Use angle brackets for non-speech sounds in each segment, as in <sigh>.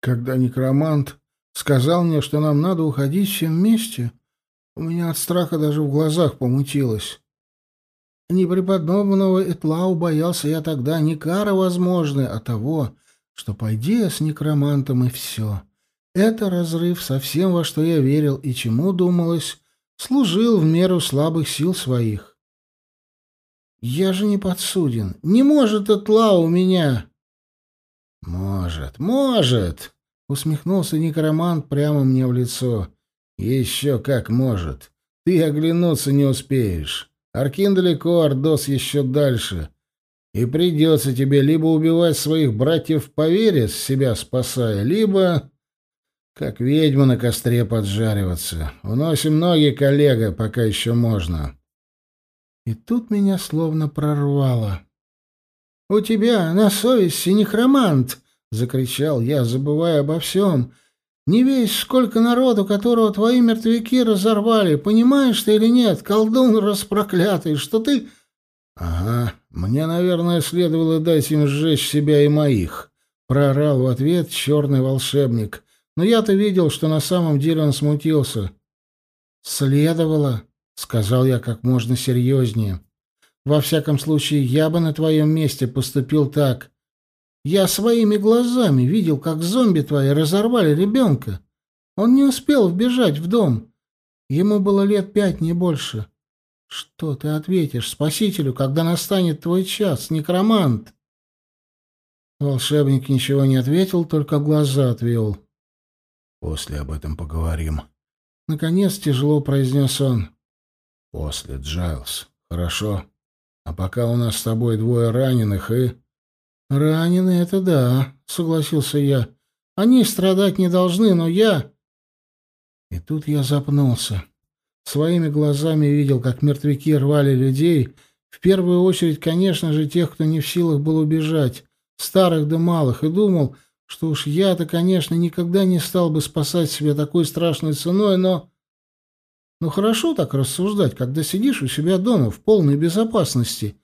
Когда некромант сказал мне, что нам надо уходить всем вместе, у меня от страха даже в глазах помутилось. Непреподобного Этлау боялся я тогда не кара возможной, а того, что пойди я с некромантом и все. Это разрыв со всем, во что я верил и чему, думалось, служил в меру слабых сил своих. Я же не подсуден. Не может Этлау меня... Может, может, усмехнулся некромант прямо мне в лицо. Еще как может. Ты оглянуться не успеешь. Аркин далеко, Ордос еще дальше. И придется тебе либо убивать своих братьев по вере, себя спасая, либо, как ведьма на костре поджариваться. Уносим ноги, коллега, пока еще можно. И тут меня словно прорвало. «У тебя на совести нехромант!» — закричал я, забывая обо всем — не весь сколько народу, которого твои мертвяки разорвали. Понимаешь ты или нет, колдун распроклятый, что ты...» «Ага, мне, наверное, следовало дать им сжечь себя и моих», — проорал в ответ черный волшебник. Но я-то видел, что на самом деле он смутился. «Следовало», — сказал я как можно серьезнее. «Во всяком случае, я бы на твоем месте поступил так. Я своими глазами видел, как зомби твои разорвали ребенка. Он не успел вбежать в дом. Ему было лет пять, не больше. Что ты ответишь спасителю, когда настанет твой час, некромант? Волшебник ничего не ответил, только глаза отвел. После об этом поговорим. Наконец тяжело произнес он. После, Джайлз. Хорошо. А пока у нас с тобой двое раненых и... «Раненые — это да», — согласился я. «Они страдать не должны, но я...» И тут я запнулся. Своими глазами видел, как мертвяки рвали людей, в первую очередь, конечно же, тех, кто не в силах был убежать, старых да малых, и думал, что уж я-то, конечно, никогда не стал бы спасать себя такой страшной ценой, но... Ну хорошо так рассуждать, когда сидишь у себя дома в полной безопасности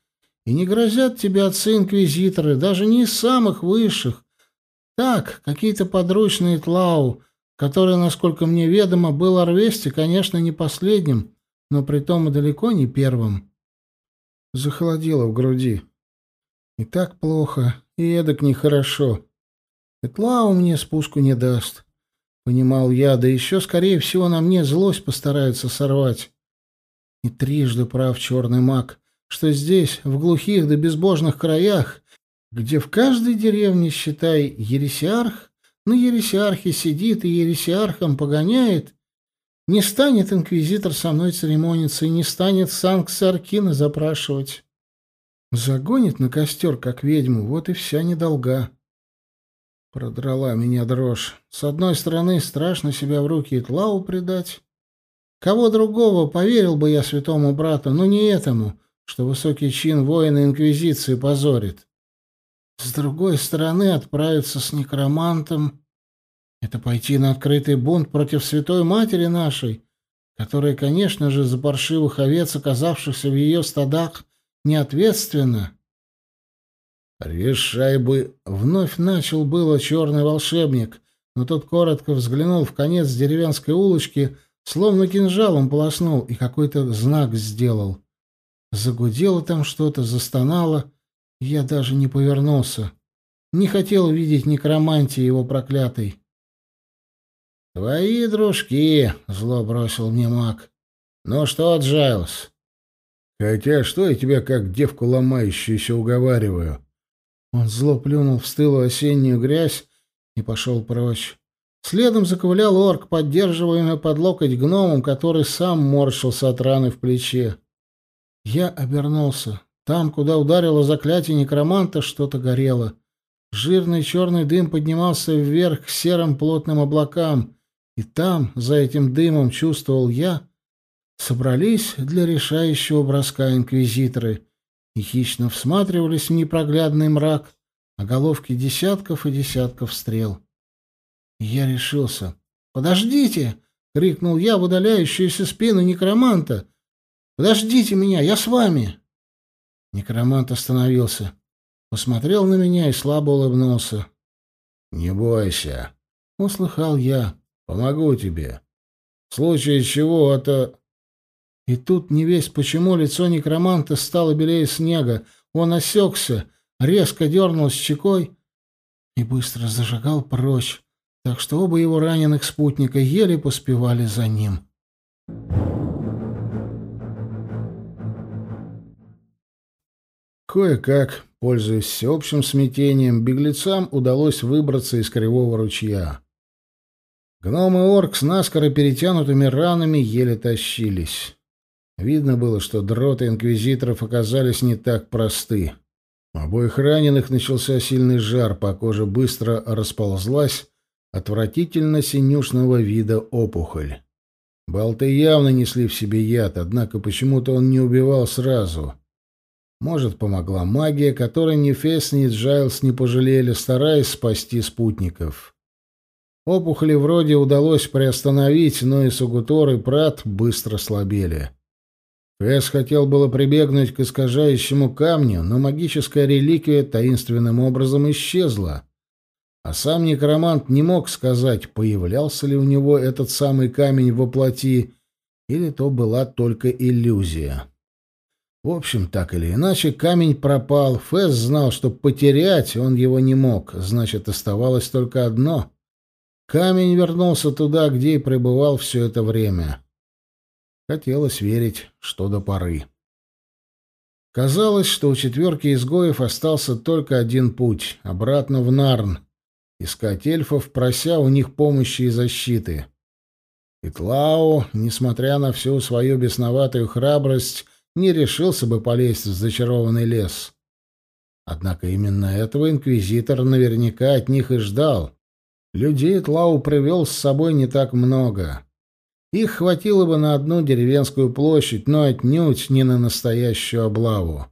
и не грозят тебе отцы-инквизиторы, даже не из самых высших. Так, какие-то подручные тлау, который, насколько мне ведомо, был Арвести, конечно, не последним, но притом и далеко не первым. Захолодело в груди. И так плохо, и эдак нехорошо. Этлау мне спуску не даст. Понимал я, да еще, скорее всего, на мне злость постарается сорвать. И трижды прав черный маг что здесь, в глухих да безбожных краях, где в каждой деревне, считай, ересиарх, на ересиархе сидит и ересиархом погоняет, не станет инквизитор со мной церемониться и не станет санкции Аркина запрашивать. Загонит на костер, как ведьму, вот и вся недолга. Продрала меня дрожь. С одной стороны, страшно себя в руки Итлау предать. Кого другого поверил бы я святому брату, но не этому, что высокий чин воина Инквизиции позорит. С другой стороны, отправиться с некромантом — это пойти на открытый бунт против Святой Матери нашей, которая, конечно же, за паршивых овец, оказавшихся в ее стадах, неответственна. «Решай бы!» — вновь начал было черный волшебник, но тот коротко взглянул в конец деревенской улочки, словно кинжалом полоснул и какой-то знак сделал. Загудело там что-то, застонало. Я даже не повернулся. Не хотел видеть некромантии его проклятой. «Твои дружки!» — зло бросил мне маг. «Ну что, Джайлз?» «Хотя что я тебя как девку ломающуюся уговариваю?» Он зло плюнул в стылую осеннюю грязь и пошел прочь. Следом заковылял орк, поддерживаемый под локоть гномом, который сам морщился от раны в плече. Я обернулся. Там, куда ударило заклятие некроманта, что-то горело. Жирный черный дым поднимался вверх к серым плотным облакам, и там, за этим дымом, чувствовал я, собрались для решающего броска инквизиторы и хищно всматривались в непроглядный мрак, а головки десятков и десятков стрел. Я решился. «Подождите!» — крикнул я в удаляющуюся спину некроманта — Подождите меня, я с вами. Некромант остановился, посмотрел на меня и слабо улыбнулся. Не бойся, — услыхал я. «Помогу тебе. В случае чего это...» И тут не весь почему лицо некроманта стало белее снега. Он осекся, резко дернул щекой и быстро зажигал прочь, так что оба его раненых спутника еле поспевали за ним. Кое-как, пользуясь всеобщим смятением, беглецам удалось выбраться из кривого ручья. Гном и орк с наскоро перетянутыми ранами еле тащились. Видно было, что дроты инквизиторов оказались не так просты. Обоих раненых начался сильный жар, по коже быстро расползлась отвратительно синюшного вида опухоль. Болты явно несли в себе яд, однако почему-то он не убивал сразу. Может, помогла магия, которой ни Фесс, ни Джайлс не пожалели, стараясь спасти спутников. Опухоли вроде удалось приостановить, но и Сугутор, и Прадд быстро слабели. Фесс хотел было прибегнуть к искажающему камню, но магическая реликвия таинственным образом исчезла. А сам некромант не мог сказать, появлялся ли у него этот самый камень во плоти, или то была только иллюзия. В общем, так или иначе, камень пропал. Фэс знал, что потерять он его не мог, значит, оставалось только одно. Камень вернулся туда, где и пребывал все это время. Хотелось верить, что до поры. Казалось, что у четверки изгоев остался только один путь — обратно в Нарн, искать эльфов, прося у них помощи и защиты. И Тлау, несмотря на всю свою бесноватую храбрость, не решился бы полезть в зачарованный лес. Однако именно этого инквизитор наверняка от них и ждал. Людей Тлау привел с собой не так много. Их хватило бы на одну деревенскую площадь, но отнюдь не на настоящую облаву.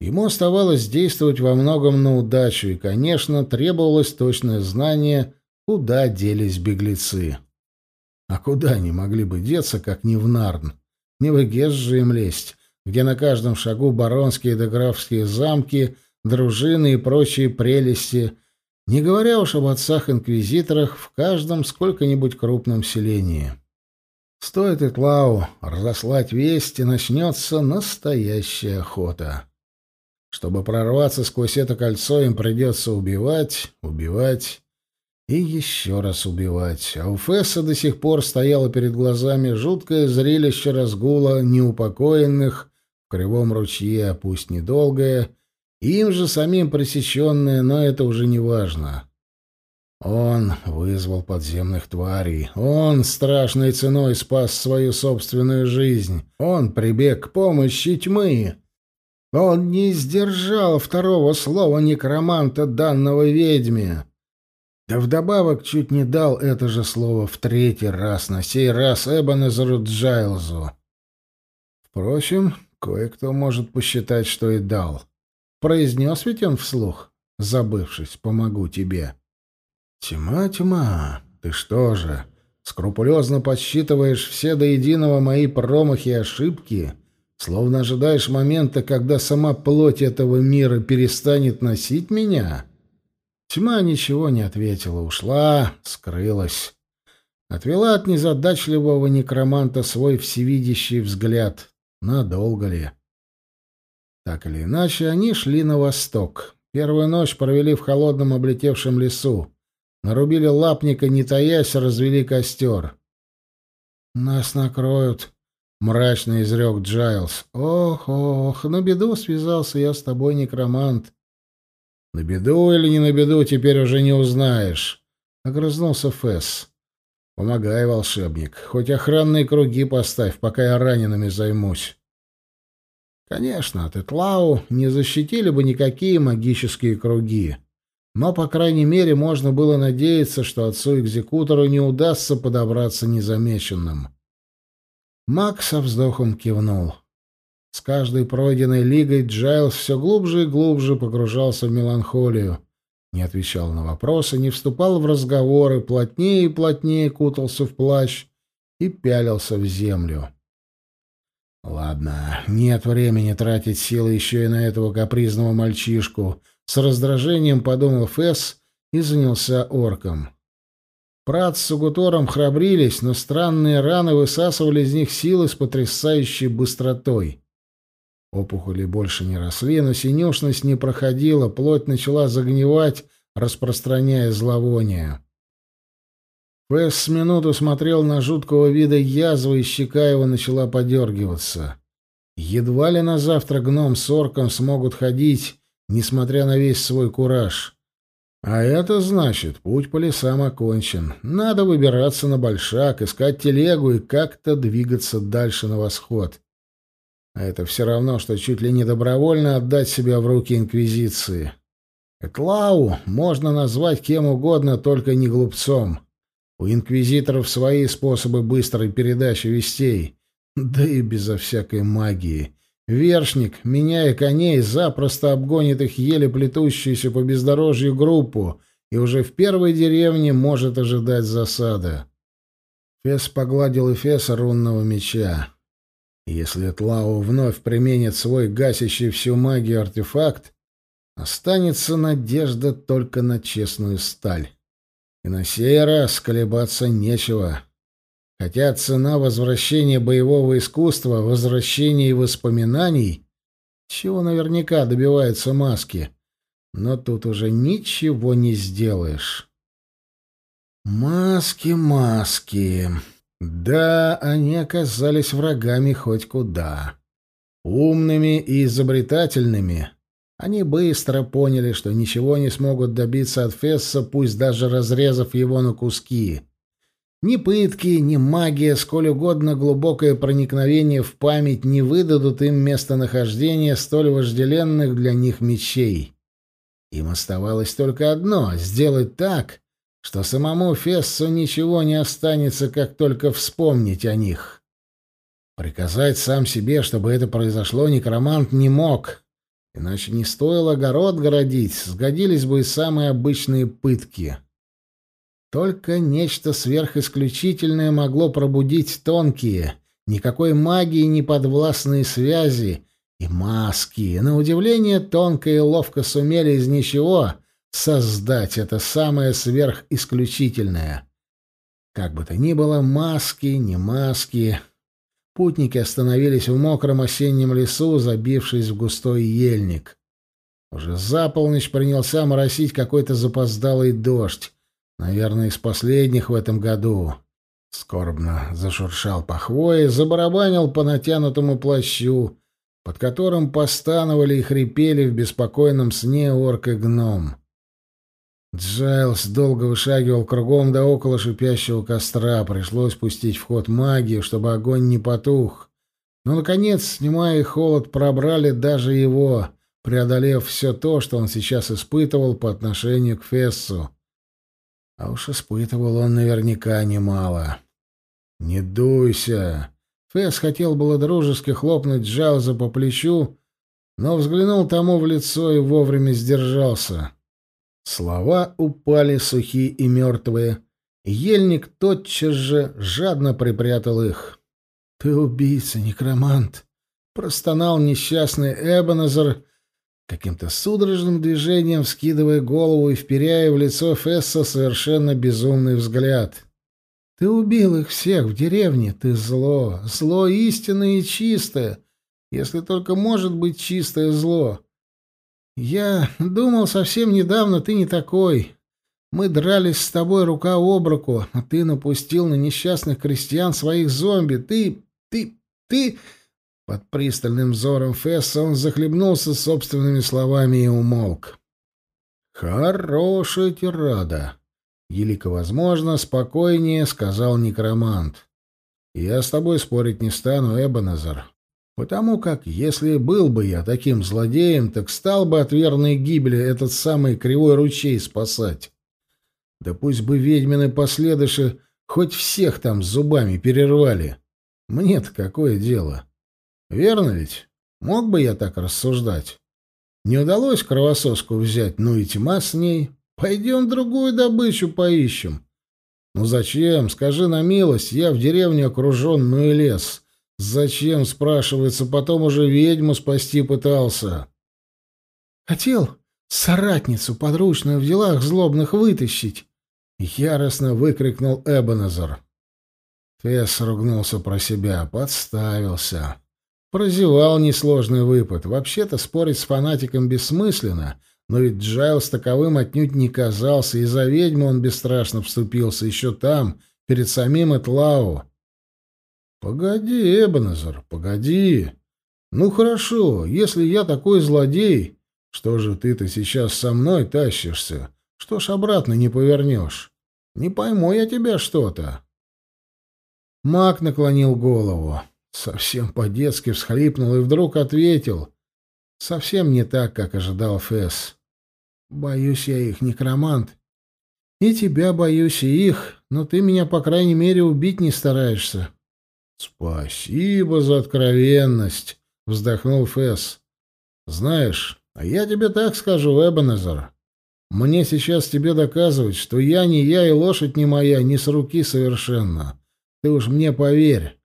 Ему оставалось действовать во многом на удачу, и, конечно, требовалось точное знание, куда делись беглецы. А куда они могли бы деться, как не в Нарн? Не в Эгес же им лезть, где на каждом шагу баронские да графские замки, дружины и прочие прелести, не говоря уж об отцах-инквизиторах в каждом сколько-нибудь крупном селении. Стоит Итлау разослать весть, и начнется настоящая охота. Чтобы прорваться сквозь это кольцо, им придется убивать, убивать и еще раз убивать. А у Фесса до сих пор стояло перед глазами жуткое зрелище разгула неупокоенных в кривом ручье, пусть недолгое, им же самим пресеченное, но это уже не важно. Он вызвал подземных тварей. Он страшной ценой спас свою собственную жизнь. Он прибег к помощи тьмы. Он не сдержал второго слова некроманта, данного ведьме. Да вдобавок чуть не дал это же слово в третий раз, на сей раз Эбонезеру Джайлзу. Впрочем, кое-кто может посчитать, что и дал. Произнес ведь он вслух, забывшись, помогу тебе. «Тьма, тьма, ты что же, скрупулезно подсчитываешь все до единого мои промахи и ошибки, словно ожидаешь момента, когда сама плоть этого мира перестанет носить меня?» Тьма ничего не ответила, ушла, скрылась. Отвела от незадачливого некроманта свой всевидящий взгляд. Надолго ли? Так или иначе, они шли на восток. Первую ночь провели в холодном облетевшем лесу. Нарубили лапника, не таясь, развели костер. «Нас накроют», — мрачно изрек Джайлз. «Ох, ох, на беду связался я с тобой, некромант». «На беду или не на беду, теперь уже не узнаешь», — огрызнулся Фесс. «Помогай, волшебник, хоть охранные круги поставь, пока я ранеными займусь». Конечно, от Этлау не защитили бы никакие магические круги. Но, по крайней мере, можно было надеяться, что отцу-экзекутору не удастся подобраться незамеченным. Макс со вздохом кивнул. С каждой пройденной лигой Джайлс все глубже и глубже погружался в меланхолию. Не отвечал на вопросы, не вступал в разговоры, плотнее и плотнее кутался в плащ и пялился в землю. Ладно, нет времени тратить силы еще и на этого капризного мальчишку — с раздражением подумал Фесс и занялся орком. Прат с Сугутором храбрились, но странные раны высасывали из них силы с потрясающей быстротой. Опухоли больше не росли, но синюшность не проходила, плоть начала загнивать, распространяя зловоние. Фэс с минуту смотрел на жуткого вида язвы, и щека его начала подергиваться. Едва ли на завтра гном с орком смогут ходить, несмотря на весь свой кураж. А это значит, путь по лесам окончен. Надо выбираться на большак, искать телегу и как-то двигаться дальше на восход. А это все равно, что чуть ли не добровольно отдать себя в руки Инквизиции. Этлау можно назвать кем угодно, только не глупцом. У инквизиторов свои способы быстрой передачи вестей, да и безо всякой магии. Вершник, меняя коней, запросто обгонит их еле плетущуюся по бездорожью группу, и уже в первой деревне может ожидать засада. Фес погладил эфес рунного меча. Если Тлау вновь применит свой гасящий всю магию артефакт, останется надежда только на честную сталь. И на сей раз колебаться нечего. Хотя цена возвращения боевого искусства, возвращения воспоминаний, чего наверняка добиваются маски, но тут уже ничего не сделаешь. Маски, маски. Да, они оказались врагами хоть куда. Умными и изобретательными. Они быстро поняли, что ничего не смогут добиться от Фесса, пусть даже разрезав его на куски. Ни пытки, ни магия, сколь угодно глубокое проникновение в память не выдадут им местонахождение столь вожделенных для них мечей. Им оставалось только одно — сделать так, что самому Фессу ничего не останется, как только вспомнить о них. Приказать сам себе, чтобы это произошло, некромант не мог, Иначе не стоило огород городить, сгодились бы и самые обычные пытки. Только нечто сверхисключительное могло пробудить тонкие, никакой магии не подвластные связи и маски. На удивление, тонко и ловко сумели из ничего создать это самое сверхисключительное. Как бы то ни было, маски, не маски, Путники остановились в мокром осеннем лесу, забившись в густой ельник. Уже за полночь принялся моросить какой-то запоздалый дождь, наверное, из последних в этом году. Скорбно зашуршал по хвое, забарабанил по натянутому плащу, под которым постановали и хрипели в беспокойном сне орк и гном. Джайлс долго вышагивал кругом да около шипящего костра. Пришлось пустить в ход магию, чтобы огонь не потух. Но, наконец, снимая холод, пробрали даже его, преодолев все то, что он сейчас испытывал по отношению к Фессу. А уж испытывал он наверняка немало. «Не дуйся!» Фесс хотел было дружески хлопнуть Джайлза по плечу, но взглянул тому в лицо и вовремя сдержался. Слова упали сухие и мертвые. Ельник тотчас же жадно припрятал их. — Ты убийца, некромант! — простонал несчастный Эбоназер, каким-то судорожным движением вскидывая голову и вперяя в лицо Фесса совершенно безумный взгляд. — Ты убил их всех в деревне, ты зло, зло истинное и чистое, если только может быть чистое зло. «Я думал, совсем недавно ты не такой. Мы дрались с тобой рука об руку, а ты напустил на несчастных крестьян своих зомби. Ты... ты... ты...» Под пристальным взором Фесса он захлебнулся собственными словами и умолк. «Хорошая тирада!» Елико возможно, спокойнее сказал некромант. «Я с тобой спорить не стану, Эбоназар. Потому как, если был бы я таким злодеем, так стал бы от верной гибели этот самый кривой ручей спасать. Да пусть бы ведьмины последыши хоть всех там зубами перервали. Мне-то какое дело? Верно ведь? Мог бы я так рассуждать? Не удалось кровососку взять, ну и тьма с ней. Пойдем другую добычу поищем. Ну зачем? Скажи на милость, я в деревне окружен, ну и лес. Зачем, спрашивается, потом уже ведьму спасти пытался? Хотел соратницу подручную в делах злобных вытащить. — яростно выкрикнул Эбенезер. Фесс ругнулся про себя, подставился. Прозевал несложный выпад. Вообще-то спорить с фанатиком бессмысленно, но ведь Джайлс таковым отнюдь не казался, и за ведьму он бесстрашно вступился еще там, перед самим Этлау. «Погоди, Эбенезер, погоди. Ну хорошо, если я такой злодей, что же ты-то сейчас со мной тащишься? Что ж обратно не повернешь? Не пойму я тебя что-то». Мак наклонил голову, совсем по-детски всхлипнул и вдруг ответил, совсем не так, как ожидал Фесс. «Боюсь я их, некромант. И тебя боюсь, и их, но ты меня, по крайней мере, убить не стараешься. «Спасибо за откровенность», — вздохнул Фесс. «Знаешь, а я тебе так скажу, Эбенезер. Мне сейчас тебе доказывать, что я не я и лошадь не моя, не с руки совершенно. Ты уж мне поверь.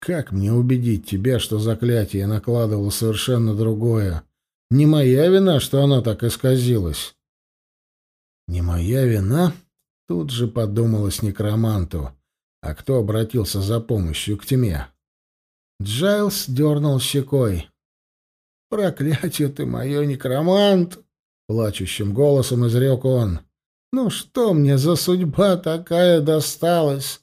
Как мне убедить тебя, что заклятие накладывало совершенно другое? Не моя вина, что оно так исказилось». «Не моя вина?» — тут же подумалось некроманту. А кто обратился за помощью к тьме? Джайлс дернул щекой. «Проклятие ты мое, некромант!» — плачущим голосом изрек он. «Ну что мне за судьба такая досталась?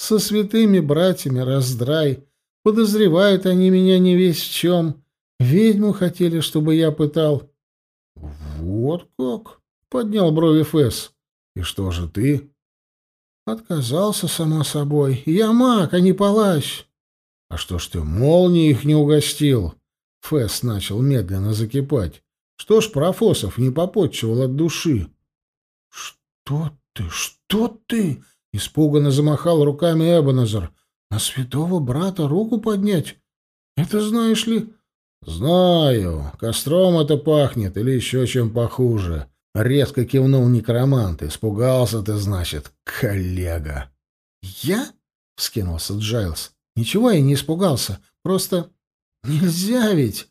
Со святыми братьями раздрай. Подозревают они меня не весь в чем. Ведьму хотели, чтобы я пытал». «Вот как?» — поднял брови Фэс. «И что же ты?» Отказался, само собой. Я маг, а не палач. А что ж ты молнии их не угостил? Фэс начал медленно закипать. Что ж Профосов не попотчевал от души? Что ты, что ты? Испуганно замахал руками Эбоназар. На святого брата руку поднять? Это знаешь ли... Знаю. Костром это пахнет или еще чем похуже. Резко кивнул некромант. «Испугался ты, значит, коллега». «Я?» — вскинулся Джайлз. «Ничего я не испугался. Просто нельзя ведь.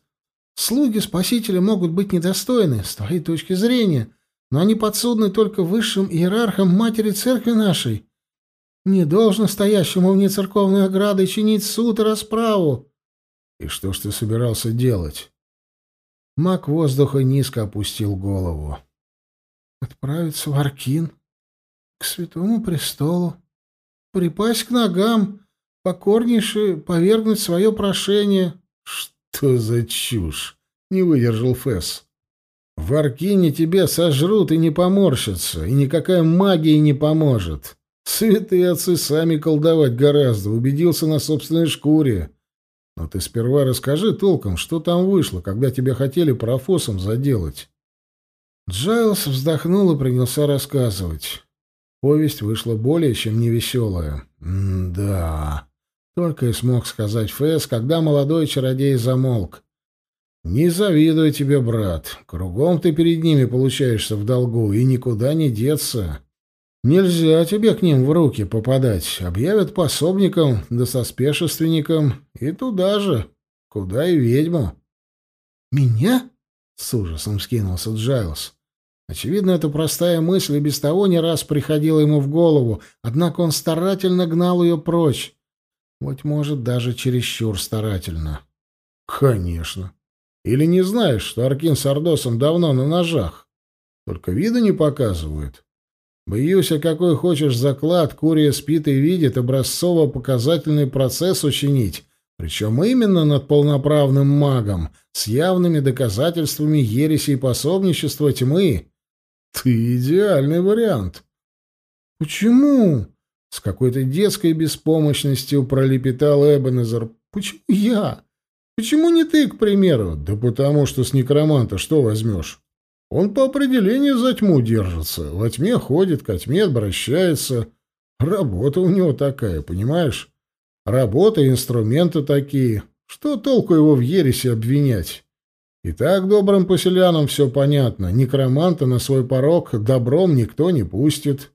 Слуги спасителя могут быть недостойны, с твоей точки зрения, но они подсудны только высшим иерархам матери церкви нашей. Не должно стоящему вне церковной ограды чинить суд и расправу». «И что ж ты собирался делать?» Маг воздуха низко опустил голову отправиться в Аркин, к святому престолу, припасть к ногам, покорнейше повергнуть свое прошение. — Что за чушь? — не выдержал Фесс. — В Аркине тебя сожрут и не поморщатся, и никакая магия не поможет. Святые отцы сами колдовать гораздо, убедился на собственной шкуре. Но ты сперва расскажи толком, что там вышло, когда тебя хотели профосом заделать. Джайлс вздохнул и принялся рассказывать. Повесть вышла более чем невеселая. «Да...» — только и смог сказать Фэс, когда молодой чародей замолк. «Не завидую тебе, брат. Кругом ты перед ними получаешься в долгу, и никуда не деться. Нельзя тебе к ним в руки попадать. Объявят пособником да соспешественником, и туда же, куда и ведьму». «Меня?» — с ужасом скинулся Джайлс. Очевидно, эта простая мысль и без того не раз приходила ему в голову, однако он старательно гнал ее прочь. Быть может, даже чересчур старательно. Конечно. Или не знаешь, что Аркин с Ордосом давно на ножах? Только вида не показывают. Боюсь, а какой хочешь заклад, Курия спит и видит образцово-показательный процесс учинить, причем именно над полноправным магом, с явными доказательствами ереси и пособничества тьмы. Ты идеальный вариант. Почему? С какой-то детской беспомощностью пролепетал Эбенезер. Почему я? Почему не ты, к примеру? Да потому что с некроманта что возьмешь? Он по определению за тьму держится, во тьме ходит, ко тьме обращается. Работа у него такая, понимаешь? Работа и инструменты такие. Что толку его в ересе обвинять? И так добрым поселянам все понятно. Некроманта на свой порог добром никто не пустит.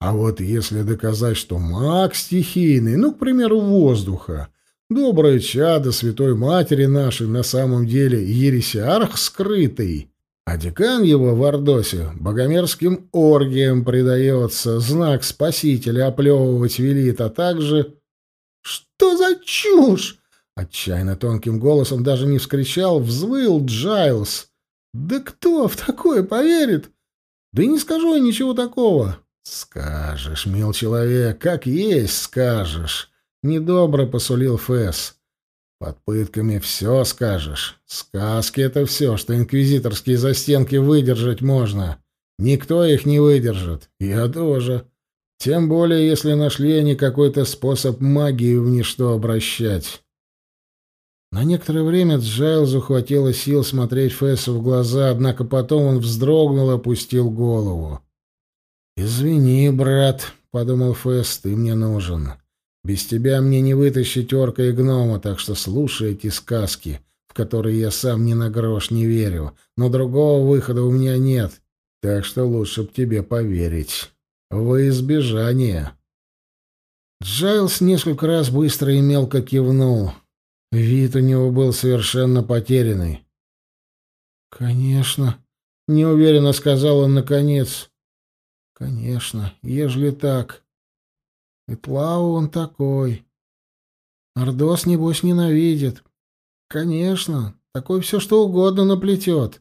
А вот если доказать, что маг стихийный, ну, к примеру, воздуха, доброе чадо святой матери нашей на самом деле ересиарх скрытый, А декан его в Ордосе богомерзким оргиям предается, знак спасителя оплевывать велит, а также... «Что за чушь?» Отчаянно тонким голосом даже не вскричал, взвыл Джайлз. «Да кто в такое поверит?» «Да не скажу я ничего такого». «Скажешь, мил человек, как есть скажешь», — недобро посулил Фэс. «Под пытками все скажешь. Сказки — это все, что инквизиторские застенки выдержать можно. Никто их не выдержит. Я тоже. Тем более, если нашли они какой-то способ магии в ничто обращать». На некоторое время Джайлзу хватило сил смотреть Фессу в глаза, однако потом он вздрогнул и опустил голову. «Извини, брат», — подумал Фесс, — «ты мне нужен. Без тебя мне не вытащить орка и гнома, так что слушай эти сказки, в которые я сам ни на грош не верю, но другого выхода у меня нет, так что лучше б тебе поверить. Во избежание». Джайлс несколько раз быстро и мелко кивнул. Вид у него был совершенно потерянный. «Конечно», — неуверенно сказал он наконец. «Конечно, ежели так. Этлау, он такой. Ордос, небось, ненавидит. Конечно, такой все что угодно наплетет».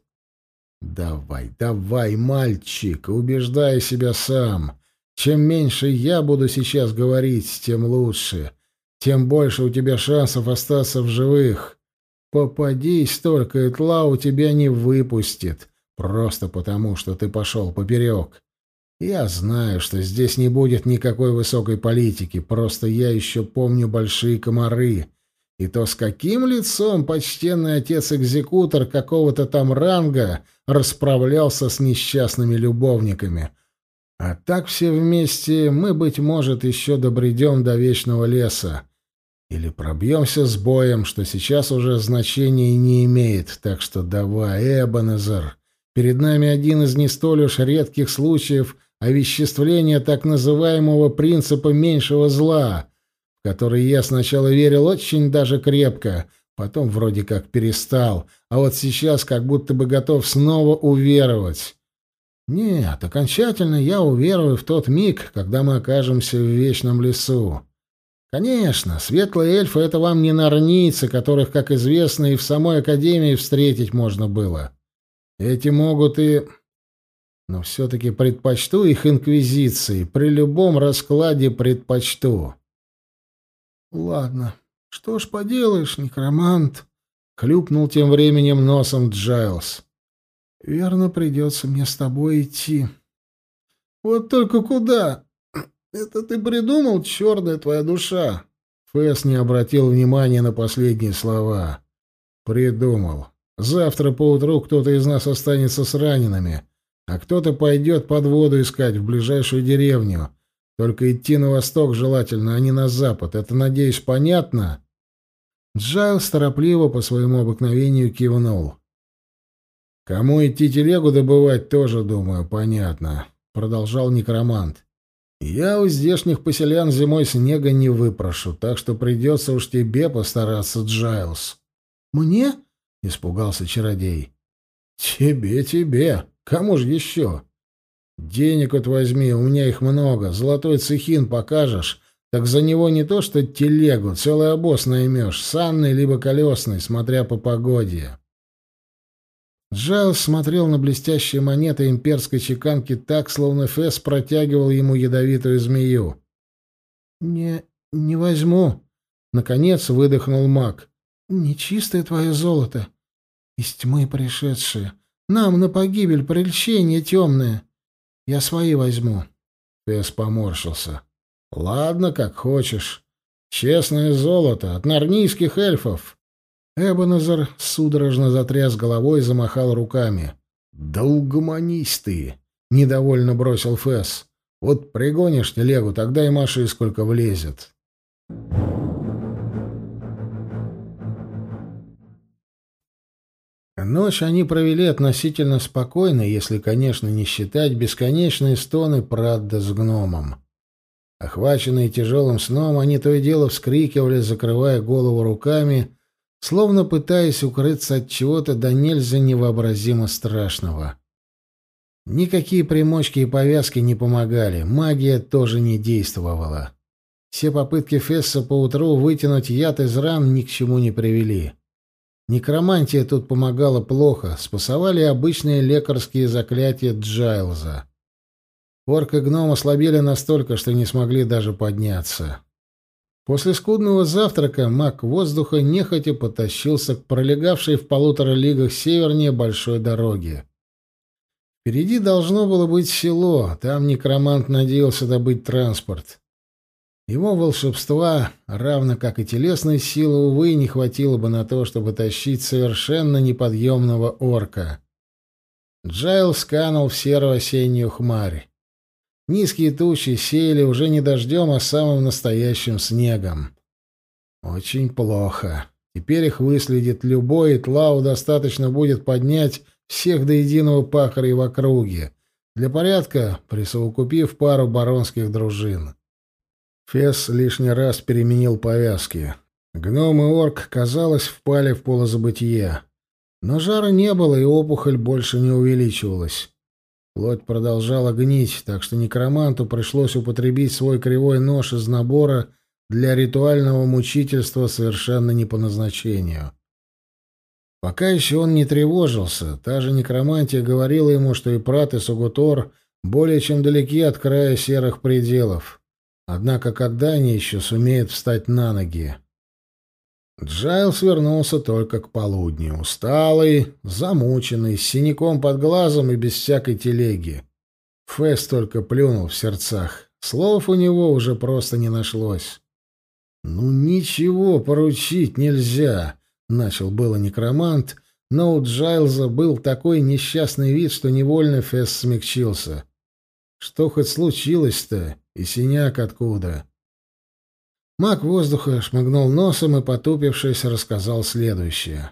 «Давай, давай, мальчик, убеждай себя сам. Чем меньше я буду сейчас говорить, тем лучше тем больше у тебя шансов остаться в живых. Попадись только, и Тлау тебя не выпустит, просто потому, что ты пошел поперек. Я знаю, что здесь не будет никакой высокой политики, просто я еще помню большие комары. И то, с каким лицом почтенный отец-экзекутор какого-то там ранга расправлялся с несчастными любовниками. А так все вместе мы, быть может, еще добредем до вечного леса. Или пробьемся с боем, что сейчас уже значения не имеет. Так что давай, Эбонезер. Перед нами один из не столь уж редких случаев овеществления так называемого принципа меньшего зла, в который я сначала верил очень даже крепко, потом вроде как перестал, а вот сейчас как будто бы готов снова уверовать. Нет, окончательно я уверую в тот миг, когда мы окажемся в вечном лесу. Конечно, светлые эльфы — это вам не нарницы, которых, как известно, и в самой Академии встретить можно было. Эти могут и... Но все-таки предпочту их инквизиции, при любом раскладе предпочту. Ладно, что ж поделаешь, некромант, — хлюпнул тем временем носом Джайлз. Верно, придется мне с тобой идти. Вот только куда? «Это ты придумал, черная твоя душа?» Фэс не обратил внимания на последние слова. «Придумал. Завтра поутру кто-то из нас останется с ранеными, а кто-то пойдет под воду искать в ближайшую деревню. Только идти на восток желательно, а не на запад. Это, надеюсь, понятно?» Джайлс торопливо по своему обыкновению кивнул. «Кому идти телегу добывать, тоже, думаю, понятно», — продолжал некромант. Я у здешних поселян зимой снега не выпрошу, так что придется уж тебе постараться, Джайлз. Мне? испугался чародей. Тебе, тебе. Кому же еще? Денег вот возьми, у меня их много. Золотой цехин покажешь, так за него не то что телегу, целый обоз наймешь, санный либо колесный, смотря по погоде. Джайлс смотрел на блестящие монеты имперской чеканки так, словно Фесс протягивал ему ядовитую змею. «Не... не возьму», — наконец выдохнул маг. «Нечистое твое золото. Из тьмы пришедшее. Нам на погибель прельщение темное. Я свои возьму». Фесс поморщился. «Ладно, как хочешь. Честное золото от нарнийских эльфов. Эбонезер судорожно затряс головой и замахал руками. «Да угомонись ты!» — недовольно бросил Фэс. «Вот пригонишь телегу, тогда и маши сколько влезет». Ночь они провели относительно спокойно, если, конечно, не считать бесконечные стоны Прадда с гномом. Охваченные тяжелым сном, они то и дело вскрикивали, закрывая голову руками — словно пытаясь укрыться от чего-то да нельзя невообразимо страшного. Никакие примочки и повязки не помогали, магия тоже не действовала. Все попытки Фесса поутру вытянуть яд из ран ни к чему не привели. Некромантия тут помогала плохо, спасовали обычные лекарские заклятия Джайлза. Орк и гном ослабели настолько, что не смогли даже подняться. После скудного завтрака маг воздуха нехотя потащился к пролегавшей в полутора лигах севернее большой дороги. Впереди должно было быть село, там некромант надеялся добыть транспорт. Его волшебства, равно как и телесной силы, увы, не хватило бы на то, чтобы тащить совершенно неподъемного орка. Джайл сканул в серую осеннюю хмарь. Низкие тучи сеяли уже не дождем, а самым настоящим снегом. Очень плохо. Теперь их выследит любой, и Тлау достаточно будет поднять всех до единого пахарей в округе, для порядка присовокупив пару баронских дружин. Фес лишний раз переменил повязки. Гном и орк, казалось, впали в полозабытие. Но жара не было, и опухоль больше не увеличивалась. Плоть продолжала гнить, так что некроманту пришлось употребить свой кривой нож из набора для ритуального мучительства совершенно не по назначению. Пока еще он не тревожился, та же некромантия говорила ему, что и Прат, и Сугутор более чем далеки от края серых пределов. Однако когда они еще сумеют встать на ноги? Джайл свернулся только к полудню, усталый, замученный, с синяком под глазом и без всякой телеги. Фэс только плюнул в сердцах. Слов у него уже просто не нашлось. «Ну ничего поручить нельзя», — начал было некромант, но у Джайлза был такой несчастный вид, что невольно Фэс смягчился. «Что хоть случилось-то? И синяк откуда?» Маг воздуха шмыгнул носом и, потупившись, рассказал следующее.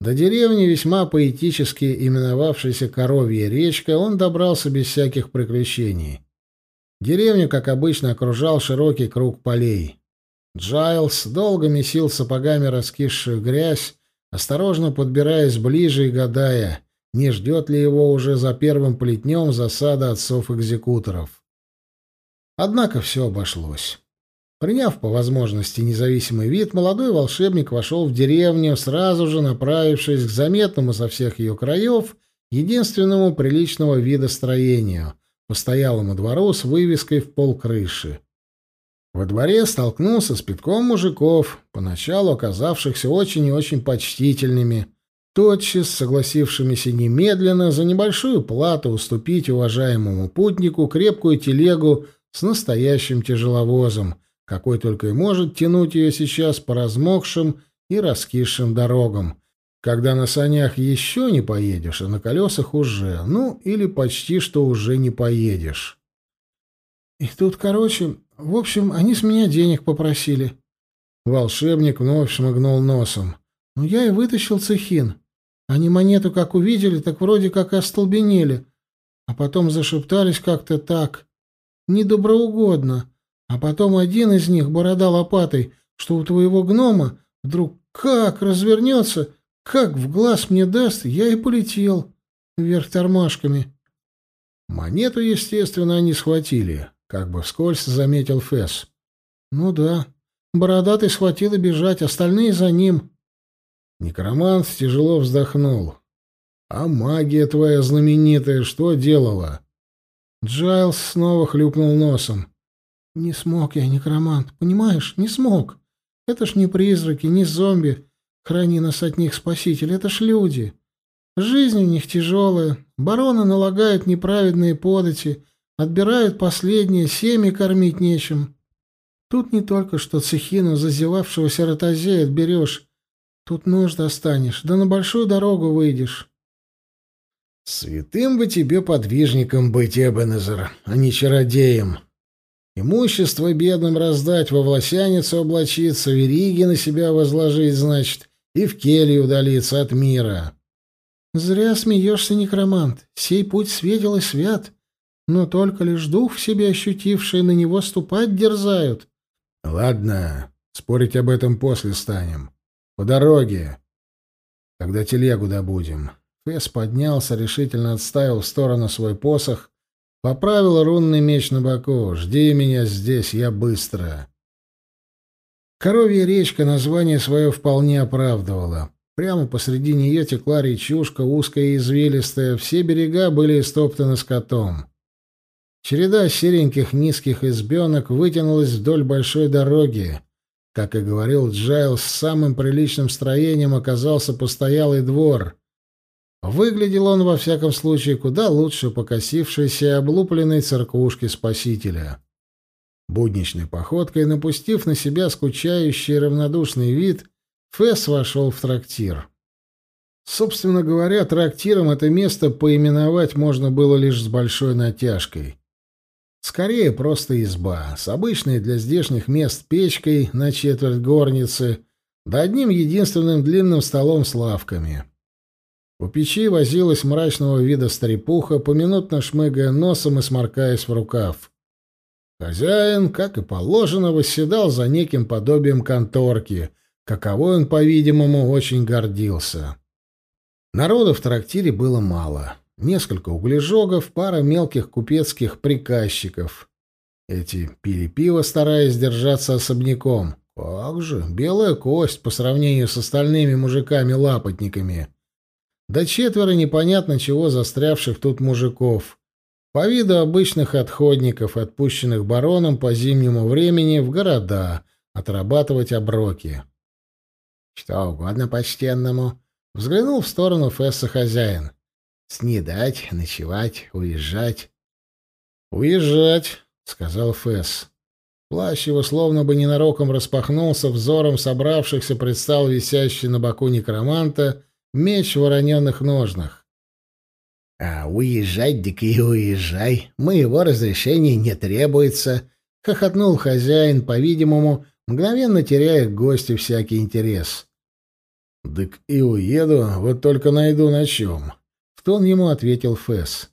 До деревни, весьма поэтически именовавшейся Коровья речка, он добрался без всяких приключений. Деревню, как обычно, окружал широкий круг полей. Джайлс долго месил сапогами раскисшую грязь, осторожно подбираясь ближе и гадая, не ждет ли его уже за первым плетнем засада отцов-экзекуторов. Однако все обошлось. Приняв по возможности независимый вид, молодой волшебник вошел в деревню, сразу же направившись к заметному со всех ее краев единственному приличного вида строению — постоялому двору с вывеской в пол крыши. Во дворе столкнулся с пятком мужиков, поначалу оказавшихся очень и очень почтительными, тотчас согласившимися немедленно за небольшую плату уступить уважаемому путнику крепкую телегу с настоящим тяжеловозом — какой только и может тянуть ее сейчас по размокшим и раскисшим дорогам, когда на санях еще не поедешь, а на колесах уже, ну, или почти что уже не поедешь. И тут, короче, в общем, они с меня денег попросили. Волшебник вновь шмыгнул носом. Ну, я и вытащил цехин. Они монету как увидели, так вроде как и остолбенели, а потом зашептались как-то так, недоброугодно. А потом один из них, борода лопатой, что у твоего гнома, вдруг как развернется, как в глаз мне даст, я и полетел вверх тормашками. Монету, естественно, они схватили, как бы вскользь заметил Фэс. Ну да, бородатый схватил и бежать, остальные за ним. Некромант тяжело вздохнул. «А магия твоя знаменитая что делала?» Джайлс снова хлюпнул носом. Не смог я, некромант, понимаешь? Не смог. Это ж не призраки, не зомби. Храни нас от них, спаситель, это ж люди. Жизнь у них тяжелая. Бароны налагают неправедные подати, отбирают последние, семьи кормить нечем. Тут не только что цехину зазевавшегося ротозея отберешь. Тут нож достанешь, да на большую дорогу выйдешь. Святым бы тебе подвижником быть, Эбенезер, а не чародеем, Имущество бедным раздать, во власяницу облачиться, вериги на себя возложить, значит, и в келью удалиться от мира. Зря смеешься, некромант. Сей путь светил и свят, но только лишь дух в себе ощутивший на него ступать дерзают. Ладно, спорить об этом после станем. По дороге. Когда телегу добудем. Фес поднялся, решительно отставил в сторону свой посох, поправил рунный меч на боку. «Жди меня здесь, я быстро». Коровья речка название свое вполне оправдывала. Прямо посреди нее текла речушка, узкая и извилистая, все берега были истоптаны скотом. Череда сереньких низких избенок вытянулась вдоль большой дороги. Как и говорил Джайл, с самым приличным строением оказался постоялый двор. Выглядел он, во всяком случае, куда лучше покосившейся и облупленной церквушки Спасителя. Будничной походкой, напустив на себя скучающий и равнодушный вид, Фесс вошел в трактир. Собственно говоря, трактиром это место поименовать можно было лишь с большой натяжкой. Скорее, просто изба, с обычной для здешних мест печкой на четверть горницы, да одним единственным длинным столом с лавками. У печи возилась мрачного вида старепуха, поминутно шмыгая носом и сморкаясь в рукав. Хозяин, как и положено, восседал за неким подобием конторки, каковой он, по-видимому, очень гордился. Народа в трактире было мало. Несколько углежогов, пара мелких купецких приказчиков. Эти пили пиво, стараясь держаться особняком. Как же, белая кость по сравнению с остальными мужиками-лапотниками. Да четверо непонятно чего застрявших тут мужиков. По виду обычных отходников, отпущенных бароном по зимнему времени в города, отрабатывать оброки. Что угодно почтенному. Взглянул в сторону Фесса хозяин. Снедать, ночевать, уезжать. «Уезжать», — сказал Фесс. Плащ его словно бы ненароком распахнулся, взором собравшихся предстал висящий на боку некроманта меч в вороненных ножнах. «А уезжать, так и уезжай. Моего разрешения не требуется», — хохотнул хозяин, по-видимому, мгновенно теряя к гостю всякий интерес. «Так и уеду, вот только найду на чем», — в тон ему ответил Фэс.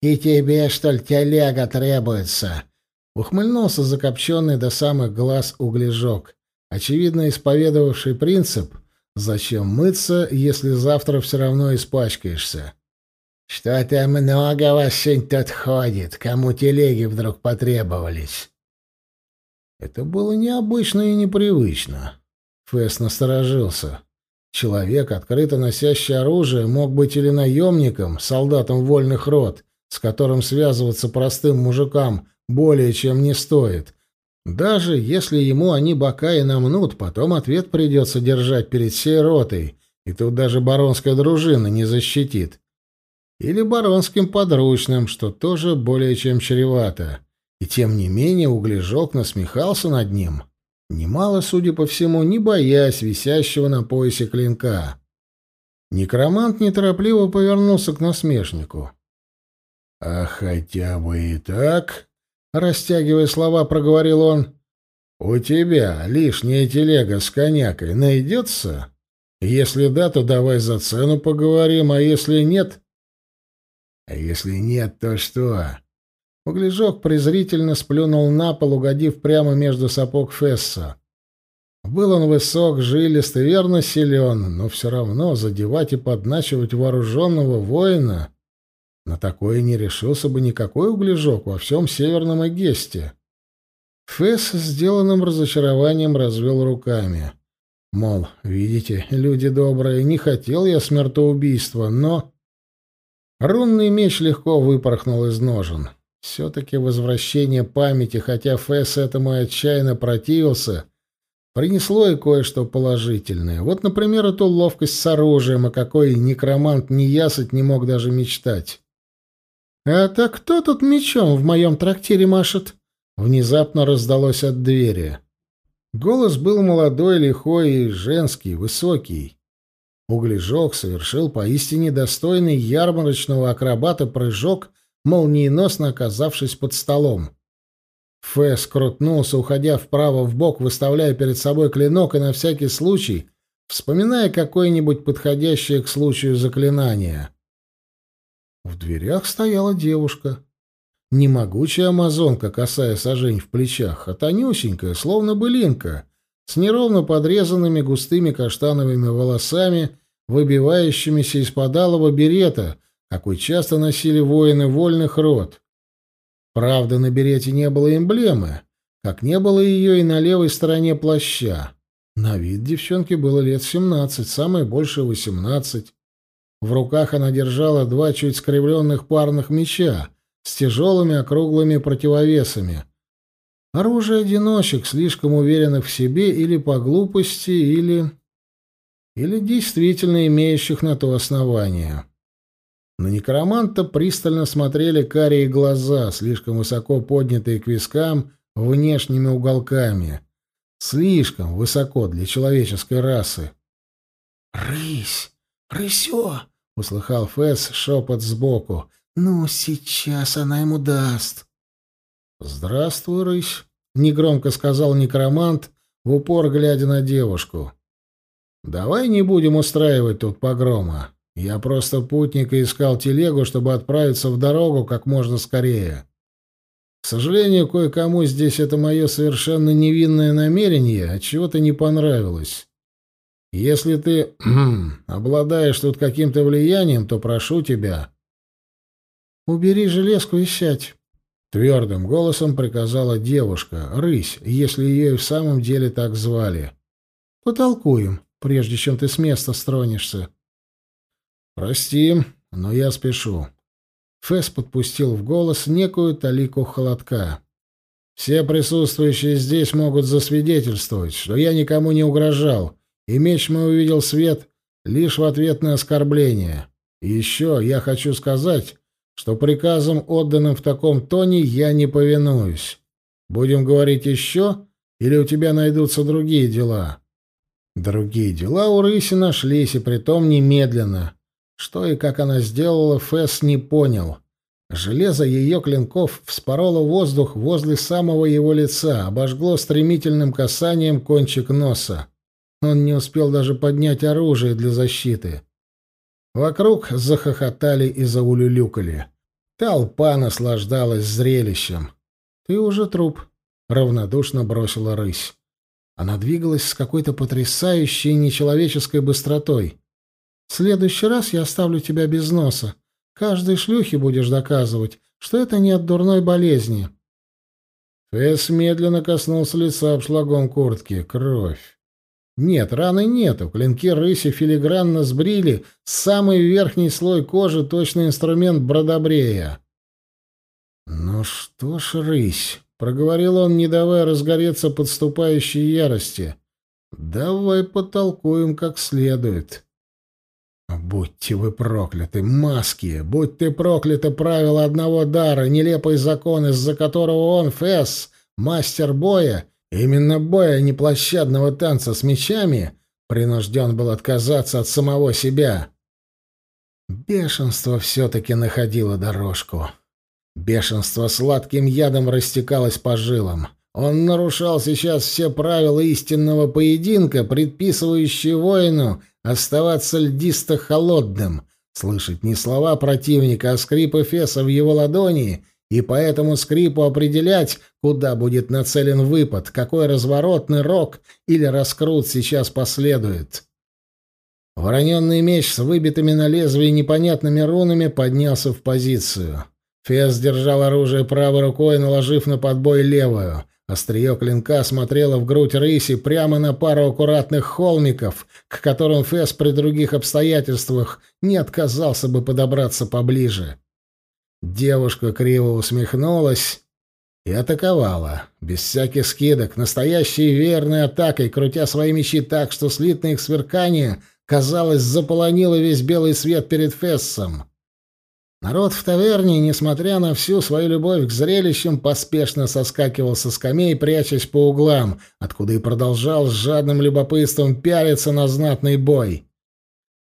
«И тебе, что ли, телега требуется?» — ухмыльнулся закопченный до самых глаз углежок, очевидно исповедовавший принцип — Зачем мыться, если завтра все равно испачкаешься? Что-то много вас сегодня тут ходит, кому телеги вдруг потребовались. Это было необычно и непривычно. Фэс насторожился. Человек, открыто носящий оружие, мог быть или наемником, солдатом вольных рот, с которым связываться простым мужикам более чем не стоит, даже если ему они бока и намнут, потом ответ придется держать перед всей ротой, и тут даже баронская дружина не защитит. Или баронским подручным, что тоже более чем чревато. И тем не менее углежок насмехался над ним, немало, судя по всему, не боясь висящего на поясе клинка. Некромант неторопливо повернулся к насмешнику. «А хотя бы и так...» Растягивая слова, проговорил он. «У тебя лишняя телега с конякой найдется? Если да, то давай за цену поговорим, а если нет...» «А если нет, то что?» Углежок презрительно сплюнул на пол, угодив прямо между сапог Фесса. Был он высок, жилист и верно силен, но все равно задевать и подначивать вооруженного воина на такое не решился бы никакой углежок во всем Северном Эгесте. Фесс сделанным разочарованием развел руками. Мол, видите, люди добрые, не хотел я смертоубийства, но... Рунный меч легко выпорхнул из ножен. Все-таки возвращение памяти, хотя Фесс этому и отчаянно противился, принесло и кое-что положительное. Вот, например, эту ловкость с оружием, о какой некромант неясыть не мог даже мечтать. «Это кто тут мечом в моем трактире машет?» Внезапно раздалось от двери. Голос был молодой, лихой и женский, высокий. Углежок совершил поистине достойный ярмарочного акробата прыжок, молниеносно оказавшись под столом. Фэс крутнулся, уходя вправо в бок, выставляя перед собой клинок и на всякий случай вспоминая какое-нибудь подходящее к случаю заклинание. В дверях стояла девушка. Не могучая амазонка, касая сажень в плечах, а тонюсенькая, словно былинка, с неровно подрезанными густыми каштановыми волосами, выбивающимися из-под алого берета, какой часто носили воины вольных род. Правда, на берете не было эмблемы, как не было ее и на левой стороне плаща. На вид девчонке было лет семнадцать, самое большее восемнадцать. В руках она держала два чуть скривленных парных меча с тяжелыми округлыми противовесами. Оружие одиночек, слишком уверенных в себе или по глупости, или... или действительно имеющих на то основания. На некроманта пристально смотрели карие глаза, слишком высоко поднятые к вискам внешними уголками. Слишком высоко для человеческой расы. «Рысь! Рысё!» — услыхал Фэс шепот сбоку. «Ну, сейчас она ему даст». «Здравствуй, рысь», — негромко сказал некромант, в упор глядя на девушку. «Давай не будем устраивать тут погрома. Я просто путник и искал телегу, чтобы отправиться в дорогу как можно скорее. К сожалению, кое-кому здесь это мое совершенно невинное намерение от чего то не понравилось. Если ты <clears throat> обладаешь тут каким-то влиянием, то прошу тебя...» «Убери железку и сядь», — твердым голосом приказала девушка, рысь, если ее и в самом деле так звали. «Потолкуем, прежде чем ты с места стронешься». «Прости, но я спешу». Фэс подпустил в голос некую талику холодка. «Все присутствующие здесь могут засвидетельствовать, что я никому не угрожал, и меч мой увидел свет лишь в ответ на оскорбление. И еще я хочу сказать, что приказам, отданным в таком тоне, я не повинуюсь. Будем говорить еще, или у тебя найдутся другие дела?» Другие дела у Рыси нашлись, и притом немедленно. Что и как она сделала, Фэс не понял. Железо ее клинков вспороло воздух возле самого его лица, обожгло стремительным касанием кончик носа. Он не успел даже поднять оружие для защиты. Вокруг захохотали и заулюлюкали. Толпа наслаждалась зрелищем. «Ты уже труп», — равнодушно бросила рысь. Она двигалась с какой-то потрясающей нечеловеческой быстротой. В следующий раз я оставлю тебя без носа. Каждой шлюхе будешь доказывать, что это не от дурной болезни. Фэс медленно коснулся лица обшлагом куртки. Кровь. Нет, раны нету. Клинки рыси филигранно сбрили. Самый верхний слой кожи — точный инструмент бродобрея. «Ну что ж, рысь», — проговорил он, не давая разгореться подступающей ярости, — «давай потолкуем как следует». Будьте вы прокляты, маски! Будь ты проклята правила одного дара, нелепый закон, из-за которого он, Фесс, мастер боя, именно боя, а не площадного танца с мечами, принужден был отказаться от самого себя. Бешенство все-таки находило дорожку. Бешенство сладким ядом растекалось по жилам. Он нарушал сейчас все правила истинного поединка, предписывающие воину оставаться льдисто холодным, слышать не слова противника, а скрип эфеса в его ладони, и по этому скрипу определять, куда будет нацелен выпад, какой разворотный рок или раскрут сейчас последует. Вороненный меч с выбитыми на лезвии непонятными рунами поднялся в позицию. Фес держал оружие правой рукой, наложив на подбой левую — Острие клинка смотрело в грудь рыси прямо на пару аккуратных холмиков, к которым Фэс при других обстоятельствах не отказался бы подобраться поближе. Девушка криво усмехнулась и атаковала, без всяких скидок, настоящей верной атакой, крутя свои мечи так, что слитное их сверкание, казалось, заполонило весь белый свет перед Фессом. Народ в таверне, несмотря на всю свою любовь к зрелищам, поспешно соскакивал со скамей, прячась по углам, откуда и продолжал с жадным любопытством пялиться на знатный бой.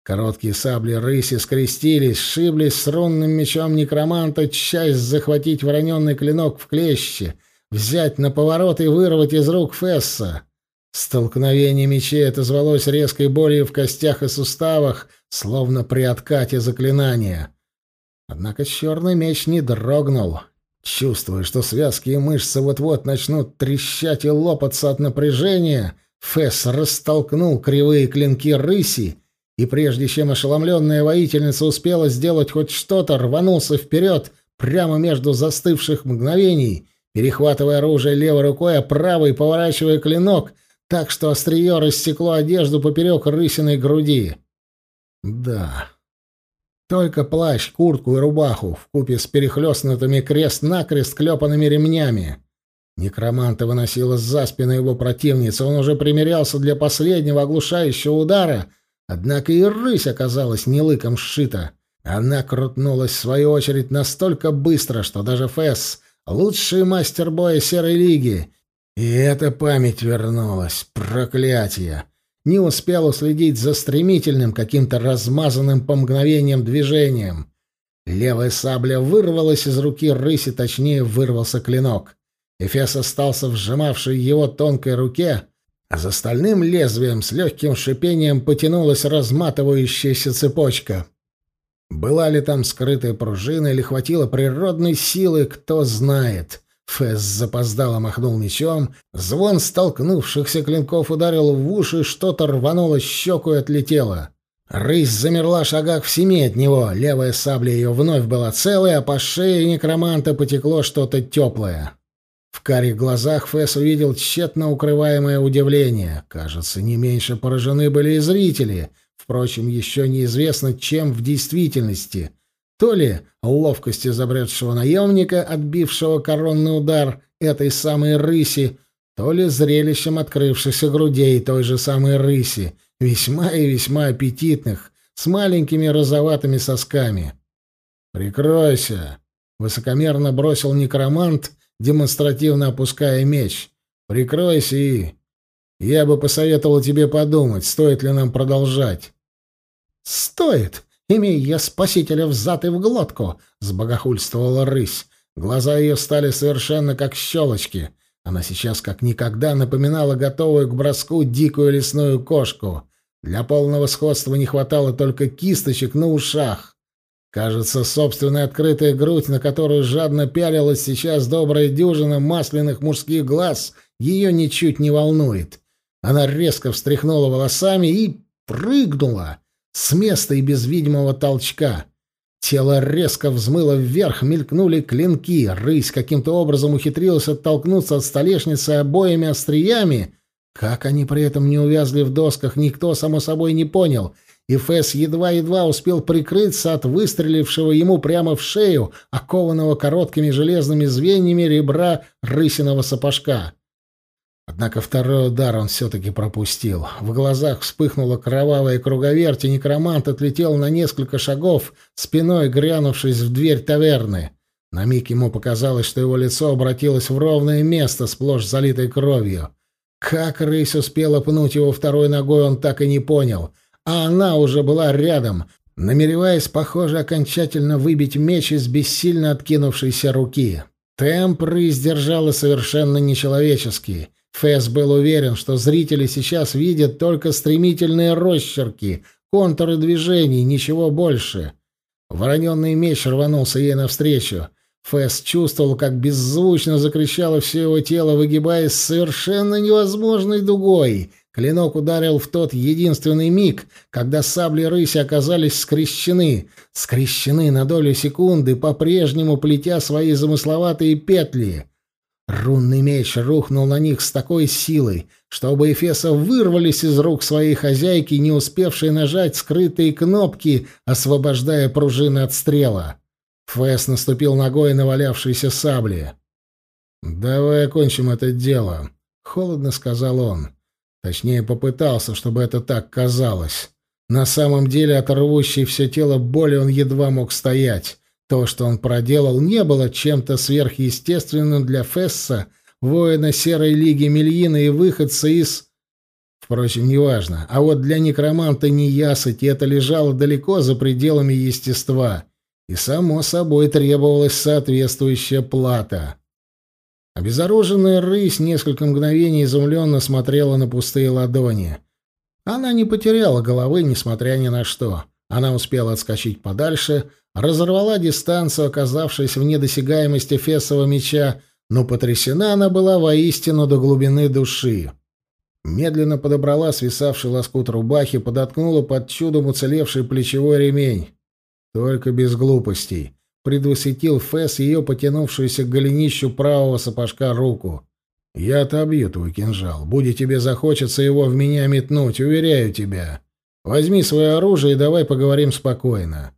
Короткие сабли рыси скрестились, сшиблись с рунным мечом некроманта, часть захватить вороненный клинок в клеще, взять на поворот и вырвать из рук Фесса. Столкновение мечей отозвалось резкой болью в костях и суставах, словно при откате заклинания — Однако черный меч не дрогнул. Чувствуя, что связки и мышцы вот-вот начнут трещать и лопаться от напряжения, Фесс растолкнул кривые клинки рыси, и прежде чем ошеломленная воительница успела сделать хоть что-то, рванулся вперед прямо между застывших мгновений, перехватывая оружие левой рукой, а правой поворачивая клинок, так что острие рассекло одежду поперек рысиной груди. Да, только плащ, куртку и рубаху, вкупе с перехлестнутыми крест-накрест клепанными ремнями. Некроманта выносила за спину его противницы, он уже примерялся для последнего оглушающего удара, однако и рысь оказалась не лыком сшита. Она крутнулась в свою очередь настолько быстро, что даже Фесс, лучший мастер боя Серой Лиги, и эта память вернулась. Проклятие! не успел уследить за стремительным, каким-то размазанным по мгновениям движением. Левая сабля вырвалась из руки рыси, точнее, вырвался клинок. Эфес остался вжимавший его тонкой руке, а за стальным лезвием с легким шипением потянулась разматывающаяся цепочка. Была ли там скрытая пружина или хватило природной силы, кто знает. Фэс запоздало махнул мечом, звон столкнувшихся клинков ударил в уши, что-то рвануло щеку и отлетело. Рысь замерла шагах в семи от него, левая сабля ее вновь была целая, а по шее некроманта потекло что-то теплое. В карих глазах Фэс увидел тщетно укрываемое удивление. Кажется, не меньше поражены были и зрители. Впрочем, еще неизвестно, чем в действительности. То ли ловкость изобретшего наемника, отбившего коронный удар этой самой рыси, то ли зрелищем открывшихся грудей той же самой рыси, весьма и весьма аппетитных, с маленькими розоватыми сосками. «Прикройся!» — высокомерно бросил некромант, демонстративно опуская меч. «Прикройся и...» «Я бы посоветовал тебе подумать, стоит ли нам продолжать». «Стоит!» Имей я спасителя в зад и в глотку!» — сбогохульствовала рысь. Глаза ее стали совершенно как щелочки. Она сейчас как никогда напоминала готовую к броску дикую лесную кошку. Для полного сходства не хватало только кисточек на ушах. Кажется, собственная открытая грудь, на которую жадно пялилась сейчас добрая дюжина масляных мужских глаз, ее ничуть не волнует. Она резко встряхнула волосами и прыгнула с места и без видимого толчка. Тело резко взмыло вверх, мелькнули клинки. Рысь каким-то образом ухитрилась оттолкнуться от столешницы обоими остриями. Как они при этом не увязли в досках, никто, само собой, не понял. И Фэс едва-едва успел прикрыться от выстрелившего ему прямо в шею, окованного короткими железными звеньями ребра рысиного сапожка. Однако второй удар он все-таки пропустил. В глазах вспыхнула кровавая круговерть, и некромант отлетел на несколько шагов, спиной грянувшись в дверь таверны. На миг ему показалось, что его лицо обратилось в ровное место, сплошь залитой кровью. Как рысь успела пнуть его второй ногой, он так и не понял. А она уже была рядом, намереваясь, похоже, окончательно выбить меч из бессильно откинувшейся руки. Темп держала совершенно нечеловеческий. Фэс был уверен, что зрители сейчас видят только стремительные росчерки, контуры движений, ничего больше. Вороненный меч рванулся ей навстречу. Фэс чувствовал, как беззвучно закричало все его тело, выгибаясь совершенно невозможной дугой. Клинок ударил в тот единственный миг, когда сабли рыси оказались скрещены, скрещены на долю секунды, по-прежнему плетя свои замысловатые петли. Рунный меч рухнул на них с такой силой, что оба Эфеса вырвались из рук своей хозяйки, не успевшей нажать скрытые кнопки, освобождая пружины от стрела. Фэс наступил ногой на валявшиеся сабли. «Давай окончим это дело», — холодно сказал он. Точнее, попытался, чтобы это так казалось. На самом деле, от рвущей все тело боли он едва мог стоять. То, что он проделал, не было чем-то сверхъестественным для Фесса, воина Серой Лиги Мельина и выходца из... Впрочем, неважно. А вот для некроманта неясыть это лежало далеко за пределами естества. И, само собой, требовалась соответствующая плата. Обезоруженная рысь несколько мгновений изумленно смотрела на пустые ладони. Она не потеряла головы, несмотря ни на что. Она успела отскочить подальше, разорвала дистанцию, оказавшись в недосягаемости Фесова меча, но потрясена она была воистину до глубины души. медленно подобрала свисавший лоскут рубахи, подоткнула под чудом уцелевший плечевой ремень. Только без глупостей. Предвосхитил Фэс ее потянувшуюся к голенищу правого сапожка руку. «Я отобью твой кинжал. Будет тебе захочется его в меня метнуть, уверяю тебя. Возьми свое оружие и давай поговорим спокойно».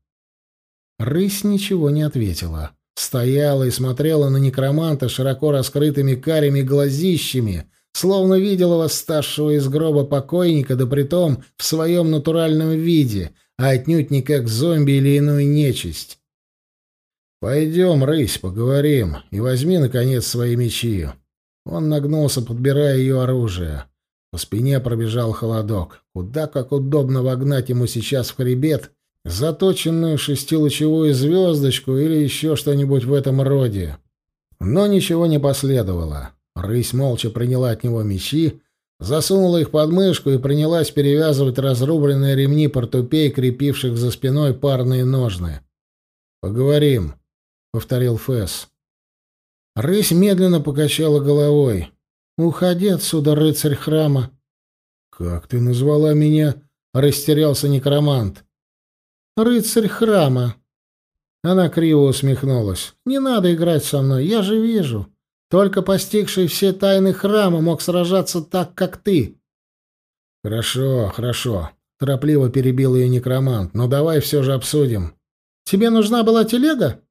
Рысь ничего не ответила. Стояла и смотрела на некроманта широко раскрытыми карими глазищами, словно видела восставшего из гроба покойника, да притом в своем натуральном виде, а отнюдь не как зомби или иную нечисть. «Пойдем, рысь, поговорим, и возьми, наконец, свои мечи». Он нагнулся, подбирая ее оружие. По спине пробежал холодок. Куда как удобно вогнать ему сейчас в хребет заточенную шестилучевую звездочку или еще что-нибудь в этом роде. Но ничего не последовало. Рысь молча приняла от него мечи, засунула их под мышку и принялась перевязывать разрубленные ремни портупей, крепивших за спиной парные ножны. «Поговорим», — повторил Фэс. Рысь медленно покачала головой. «Уходи отсюда, рыцарь храма». «Как ты назвала меня?» — растерялся некромант. «Рыцарь храма». Она криво усмехнулась. «Не надо играть со мной, я же вижу. Только постигший все тайны храма мог сражаться так, как ты». «Хорошо, хорошо», — торопливо перебил ее некромант. «Но давай все же обсудим». «Тебе нужна была телега?»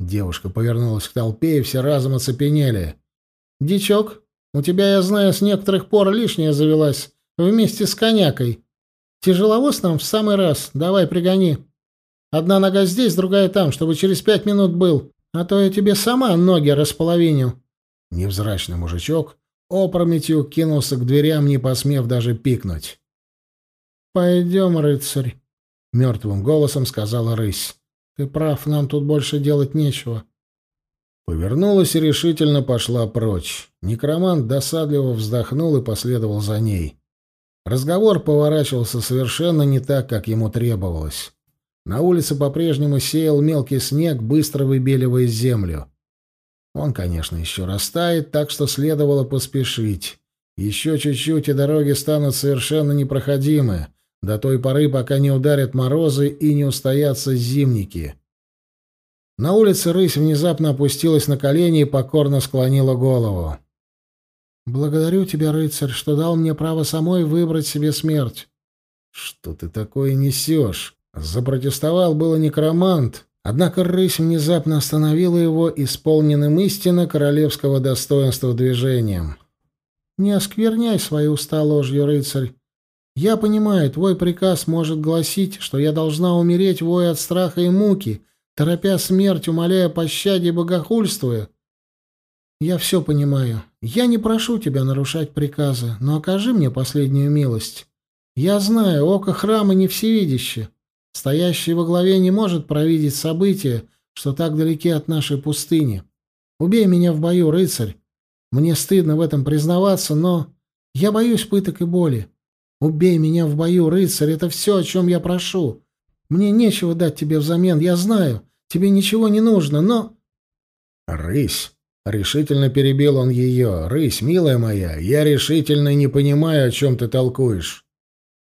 Девушка повернулась к толпе, и все разом оцепенели. «Дичок, у тебя, я знаю, с некоторых пор лишняя завелась, вместе с конякой. Тяжеловоз нам в самый раз, давай пригони. Одна нога здесь, другая там, чтобы через пять минут был, а то я тебе сама ноги располовиню». Невзрачный мужичок опрометью кинулся к дверям, не посмев даже пикнуть. «Пойдем, рыцарь», — мертвым голосом сказала рысь. «Ты прав, нам тут больше делать нечего». Повернулась и решительно пошла прочь. Некромант досадливо вздохнул и последовал за ней. Разговор поворачивался совершенно не так, как ему требовалось. На улице по-прежнему сеял мелкий снег, быстро выбеливая землю. Он, конечно, еще растает, так что следовало поспешить. Еще чуть-чуть, и дороги станут совершенно непроходимы, до той поры, пока не ударят морозы и не устоятся зимники. На улице рысь внезапно опустилась на колени и покорно склонила голову. «Благодарю тебя, рыцарь, что дал мне право самой выбрать себе смерть». «Что ты такое несешь?» Запротестовал было некромант, однако рысь внезапно остановила его исполненным истинно королевского достоинства движением. «Не оскверняй свои уста ложью, рыцарь. Я понимаю, твой приказ может гласить, что я должна умереть, воя от страха и муки, торопя смерть, умоляя пощаде и богохульствуя. Я все понимаю. Я не прошу тебя нарушать приказы, но окажи мне последнюю милость. Я знаю, око храма не всевидяще. Стоящий во главе не может провидеть события, что так далеки от нашей пустыни. Убей меня в бою, рыцарь. Мне стыдно в этом признаваться, но я боюсь пыток и боли. Убей меня в бою, рыцарь, это все, о чем я прошу. Мне нечего дать тебе взамен, я знаю. Тебе ничего не нужно, но... Рысь, решительно перебил он ее. Рысь, милая моя, я решительно не понимаю, о чем ты толкуешь.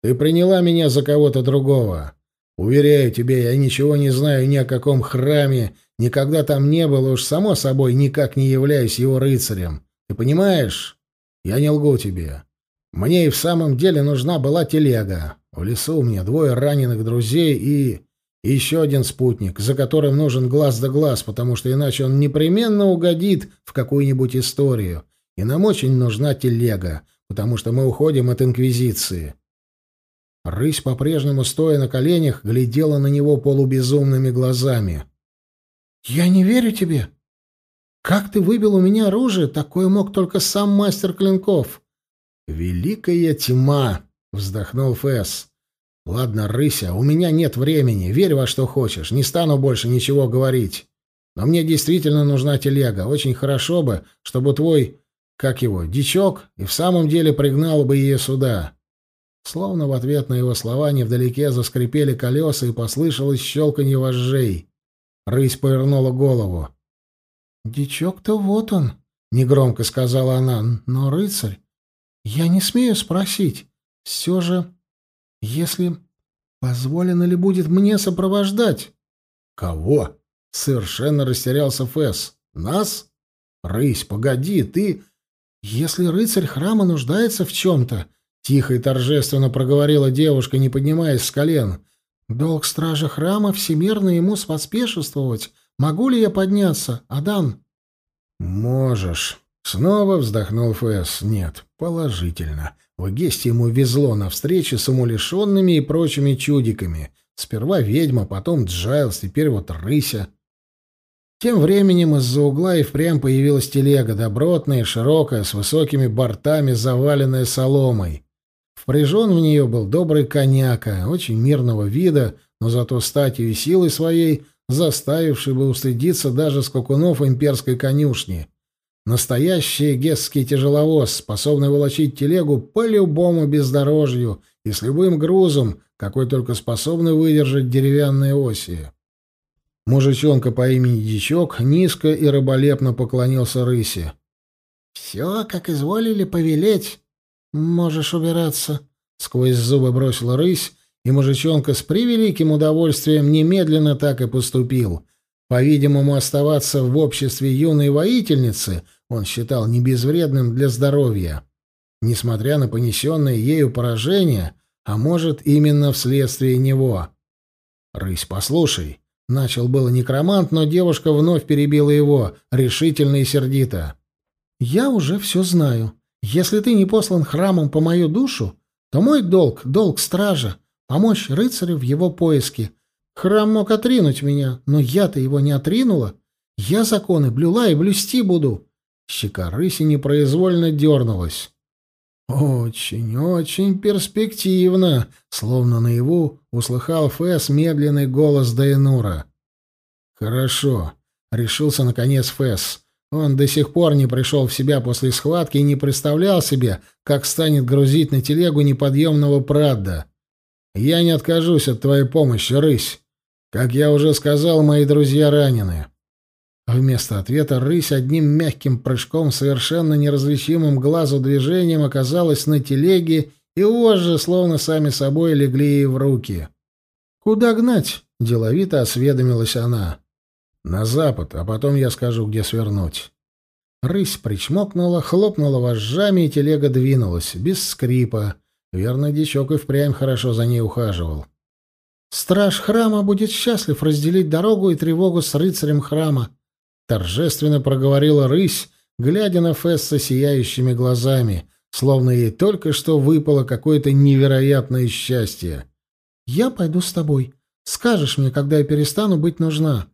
Ты приняла меня за кого-то другого. Уверяю тебе, я ничего не знаю ни о каком храме, никогда там не был, уж само собой никак не являюсь его рыцарем. Ты понимаешь? Я не лгу тебе. Мне и в самом деле нужна была телега. В лесу у меня двое раненых друзей и... и еще один спутник, за которым нужен глаз да глаз, потому что иначе он непременно угодит в какую-нибудь историю. И нам очень нужна телега, потому что мы уходим от Инквизиции. Рысь, по-прежнему стоя на коленях, глядела на него полубезумными глазами. «Я не верю тебе. Как ты выбил у меня оружие? Такое мог только сам мастер клинков». «Великая тьма!» — вздохнул Фэс. «Ладно, Рыся, у меня нет времени. Верь во что хочешь. Не стану больше ничего говорить. Но мне действительно нужна телега. Очень хорошо бы, чтобы твой, как его, дичок, и в самом деле пригнал бы ее сюда. Словно в ответ на его слова невдалеке заскрипели колеса и послышалось щелканье вожжей. Рысь повернула голову. «Дичок-то вот он», — негромко сказала она, — «но рыцарь, Я не смею спросить. Все же, если позволено ли будет мне сопровождать? Кого? Совершенно растерялся Фэс. Нас? Рысь, погоди, ты... Если рыцарь храма нуждается в чем-то, тихо и торжественно проговорила девушка, не поднимаясь с колен, долг стража храма всемирно ему споспешествовать. Могу ли я подняться, Адан? Можешь. Снова вздохнул Фэс. Нет, положительно. В Гесте ему везло на встрече с умалишенными и прочими чудиками. Сперва ведьма, потом Джайлс, теперь вот рыся. Тем временем из-за угла и впрямь появилась телега, добротная, широкая, с высокими бортами, заваленная соломой. Впряжен в нее был добрый коняка, очень мирного вида, но зато статью и силой своей, заставивший бы устыдиться даже скакунов имперской конюшни. Настоящий гесский тяжеловоз, способный волочить телегу по любому бездорожью и с любым грузом, какой только способны выдержать деревянные оси. Мужичонка по имени Дичок низко и рыболепно поклонился рысе. «Все, как изволили повелеть. Можешь убираться», — сквозь зубы бросила рысь, и мужичонка с превеликим удовольствием немедленно так и поступил. По-видимому, оставаться в обществе юной воительницы он считал не безвредным для здоровья. Несмотря на понесенное ею поражение, а может, именно вследствие него. «Рысь, послушай», Начал было некромант, но девушка вновь перебила его, решительно и сердито. «Я уже все знаю. Если ты не послан храмом по мою душу, то мой долг, долг стража, помочь рыцарю в его поиске. Храм мог отринуть меня, но я-то его не отринула. Я законы блюла и блюсти буду». Щека рыси непроизвольно дернулась. «Очень, очень перспективно», — словно наяву услыхал Фэс медленный голос Дайнура. «Хорошо», — решился наконец Фэс. Он до сих пор не пришел в себя после схватки и не представлял себе, как станет грузить на телегу неподъемного Прадда. «Я не откажусь от твоей помощи, рысь. Как я уже сказал, мои друзья ранены. Вместо ответа рысь одним мягким прыжком, совершенно неразличимым глазу движением оказалась на телеге, и вожжи, словно сами собой, легли ей в руки. «Куда гнать?» — деловито осведомилась она. «На запад, а потом я скажу, где свернуть». Рысь причмокнула, хлопнула вожжами, и телега двинулась, без скрипа. Верно, дичок и впрямь хорошо за ней ухаживал. «Страж храма будет счастлив разделить дорогу и тревогу с рыцарем храма», торжественно проговорила рысь, глядя на Фесса сияющими глазами, словно ей только что выпало какое-то невероятное счастье. «Я пойду с тобой. Скажешь мне, когда я перестану быть нужна».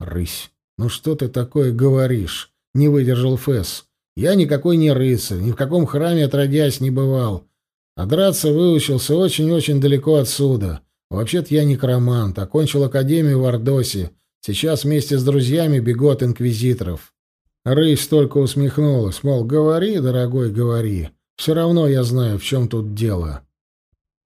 «Рысь, ну что ты такое говоришь?» — не выдержал Фесс. «Я никакой не рыцарь, ни в каком храме отродясь не бывал. А драться выучился очень-очень далеко отсюда. Вообще-то я некромант, окончил академию в Ордосе, Сейчас вместе с друзьями бегу от инквизиторов. Рысь только усмехнулась, мол, говори, дорогой, говори. Все равно я знаю, в чем тут дело.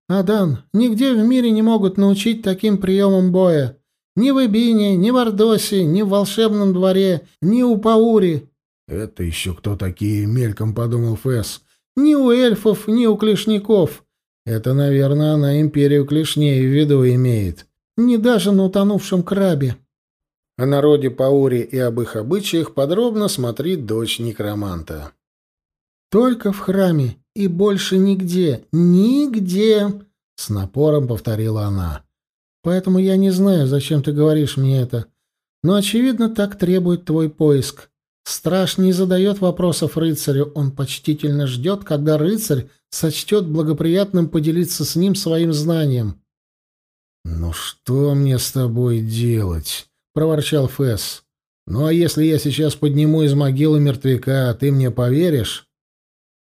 «Адан, нигде в мире не могут научить таким приемам боя. Ни в Эбине, ни в Ордосе, ни в волшебном дворе, ни у Паури». «Это еще кто такие?» — мельком подумал Фэс. «Ни у эльфов, ни у клешников. Это, наверное, она империю клешней в виду имеет. Не даже на утонувшем крабе». О народе Паури и об их обычаях подробно смотрит дочь некроманта. «Только в храме и больше нигде, нигде!» — с напором повторила она. «Поэтому я не знаю, зачем ты говоришь мне это. Но, очевидно, так требует твой поиск. Страж не задает вопросов рыцарю, он почтительно ждет, когда рыцарь сочтет благоприятным поделиться с ним своим знанием». «Ну что мне с тобой делать?» проворчал Фэс. «Ну а если я сейчас подниму из могилы мертвяка, ты мне поверишь?»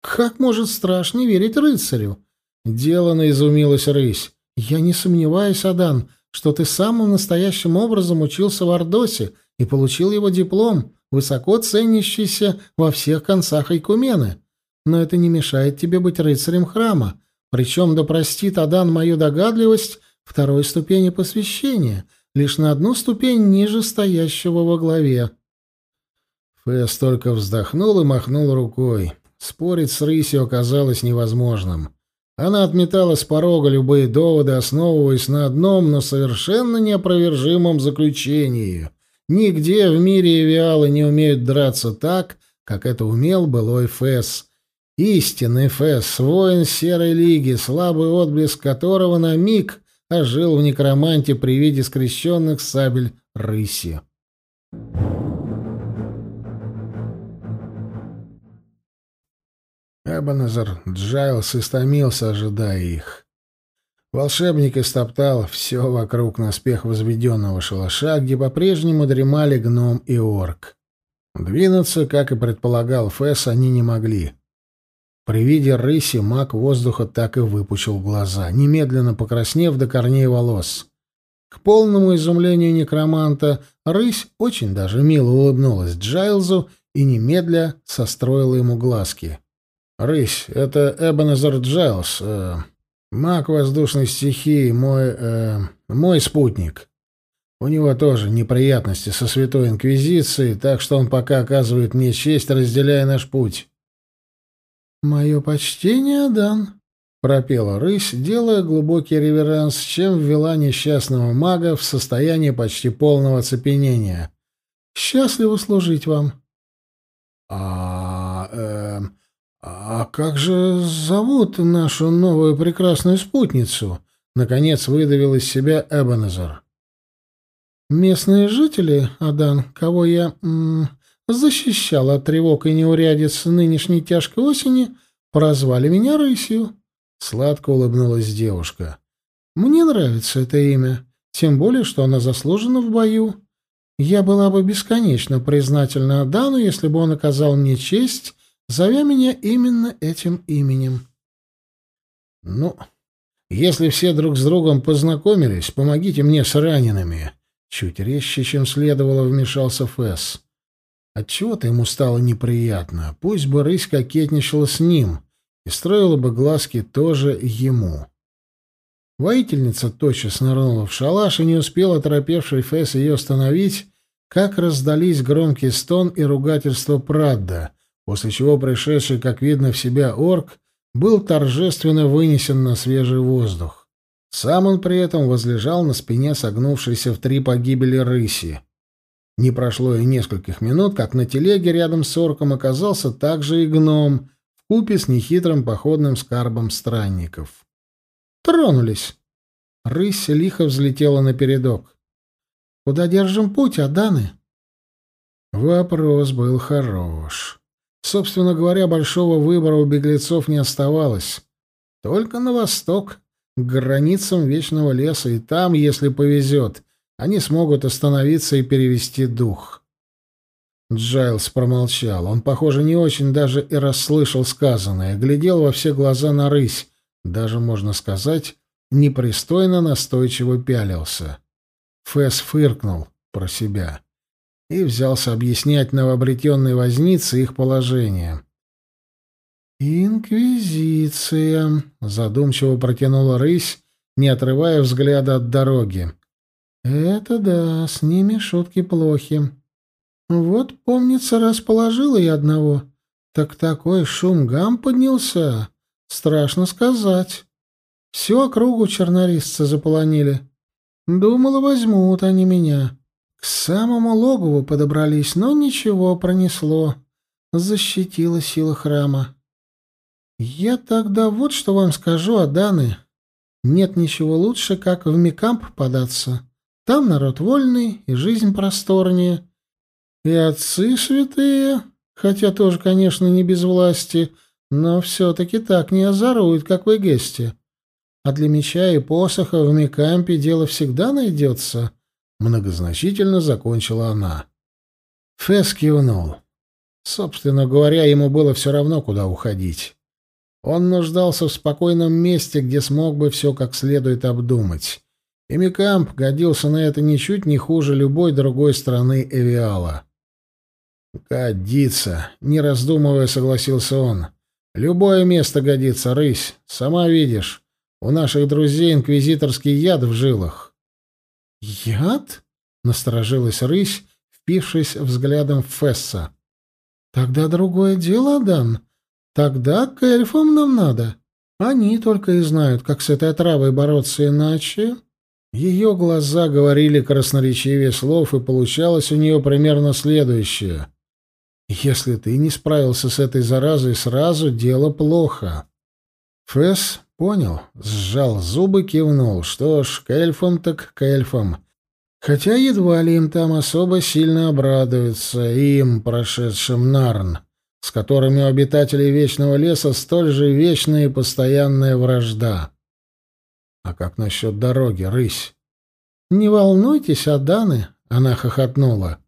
«Как может страж не верить рыцарю?» Делано изумилась рысь. «Я не сомневаюсь, Адан, что ты самым настоящим образом учился в Ордосе и получил его диплом, высоко ценящийся во всех концах Айкумены. Но это не мешает тебе быть рыцарем храма. Причем, да простит Адан мою догадливость, второй ступени посвящения — лишь на одну ступень ниже стоящего во главе. Фэс только вздохнул и махнул рукой. Спорить с рысью оказалось невозможным. Она отметала с порога любые доводы, основываясь на одном, но совершенно неопровержимом заключении. Нигде в мире эвиалы не умеют драться так, как это умел былой Фэс. Истинный Фэс, воин Серой Лиги, слабый отблеск которого на миг ожил в некроманте при виде скрещенных сабель рыси. Эбенезер Джайлс истомился, ожидая их. Волшебник истоптал все вокруг наспех возведенного шалаша, где по-прежнему дремали гном и орк. Двинуться, как и предполагал Фэс, они не могли. При виде рыси маг воздуха так и выпучил глаза, немедленно покраснев до корней волос. К полному изумлению некроманта рысь очень даже мило улыбнулась Джайлзу и немедля состроила ему глазки. «Рысь, это Эбенезер Джайлз, э, маг воздушной стихии, мой, э, мой спутник. У него тоже неприятности со Святой Инквизицией, так что он пока оказывает мне честь, разделяя наш путь». «Мое почтение, Дан», — пропела рысь, делая глубокий реверанс, чем ввела несчастного мага в состояние почти полного оцепенения. «Счастливо служить вам». «А... э...» «А как же зовут нашу новую прекрасную спутницу?» — наконец выдавил из себя Эбенезер. «Местные жители, Адан, кого я защищал от тревог и неурядиц нынешней тяжкой осени, прозвали меня Рысью», — сладко улыбнулась девушка. «Мне нравится это имя, тем более, что оно заслужено в бою. Я была бы бесконечно признательна Адану, если бы он оказал мне честь зовя меня именно этим именем. «Ну, если все друг с другом познакомились, помогите мне с ранеными». Чуть резче, чем следовало, вмешался Фэс. Отчего-то ему стало неприятно. Пусть бы рысь кокетничала с ним и строила бы глазки тоже ему. Воительница тотчас нырнула в шалаш, и не успел оторопевший Фэс ее остановить, как раздались громкий стон и ругательство Прадда, после чего пришедший, как видно, в себя орк был торжественно вынесен на свежий воздух. Сам он при этом возлежал на спине согнувшейся в три погибели рыси. Не прошло и нескольких минут, как на телеге рядом с орком оказался также и гном, вкупе с нехитрым походным скарбом странников. Тронулись. Рысь лихо взлетела на передок. «Куда держим путь, Аданы?» Вопрос был хорош. Собственно говоря, большого выбора у беглецов не оставалось. Только на восток, к границам Вечного леса, и там, если повезет, они смогут остановиться и перевести дух. Джайлс промолчал. Он, похоже, не очень даже и расслышал сказанное, глядел во все глаза на рысь, даже, можно сказать, непристойно настойчиво пялился. Фэс фыркнул про себя и взялся объяснять новообретенной вознице их положение. «Инквизиция», — задумчиво протянула рысь, не отрывая взгляда от дороги. «Это да, с ними шутки плохи. Вот, помнится, расположила я одного. Так такой шум гам поднялся. Страшно сказать. Всю округу чернорисцы заполонили. Думала, возьмут они меня. К самому логову подобрались, но ничего, пронесло. Защитила сила храма. Я тогда вот что вам скажу, Аданы. Нет ничего лучше, как в Микамп податься. Там народ вольный и жизнь просторнее. И отцы святые, хотя тоже, конечно, не без власти, но все-таки так не озоруют, как в Эгесте. А для меча и посоха в Микампе дело всегда найдется. Многозначительно закончила она. Фэс кивнул. Собственно говоря, ему было все равно, куда уходить. Он нуждался в спокойном месте, где смог бы все как следует обдумать. И Микамп годился на это ничуть не хуже любой другой страны Эвиала. «Годится», — не раздумывая согласился он. «Любое место годится, рысь. Сама видишь, у наших друзей инквизиторский яд в жилах. «Яд?» — насторожилась рысь, впившись взглядом в Фесса. «Тогда другое дело, Дан. Тогда к эльфам нам надо. Они только и знают, как с этой отравой бороться иначе. Ее глаза говорили красноречивее слов, и получалось у нее примерно следующее. «Если ты не справился с этой заразой сразу, дело плохо». Фэс понял, сжал зубы, кивнул. Что ж, к эльфам так к эльфам. Хотя едва ли им там особо сильно обрадуются, им, прошедшим Нарн, с которыми у обитателей Вечного Леса столь же вечная и постоянная вражда. А как насчет дороги, рысь? Не волнуйтесь, Аданы, она хохотнула.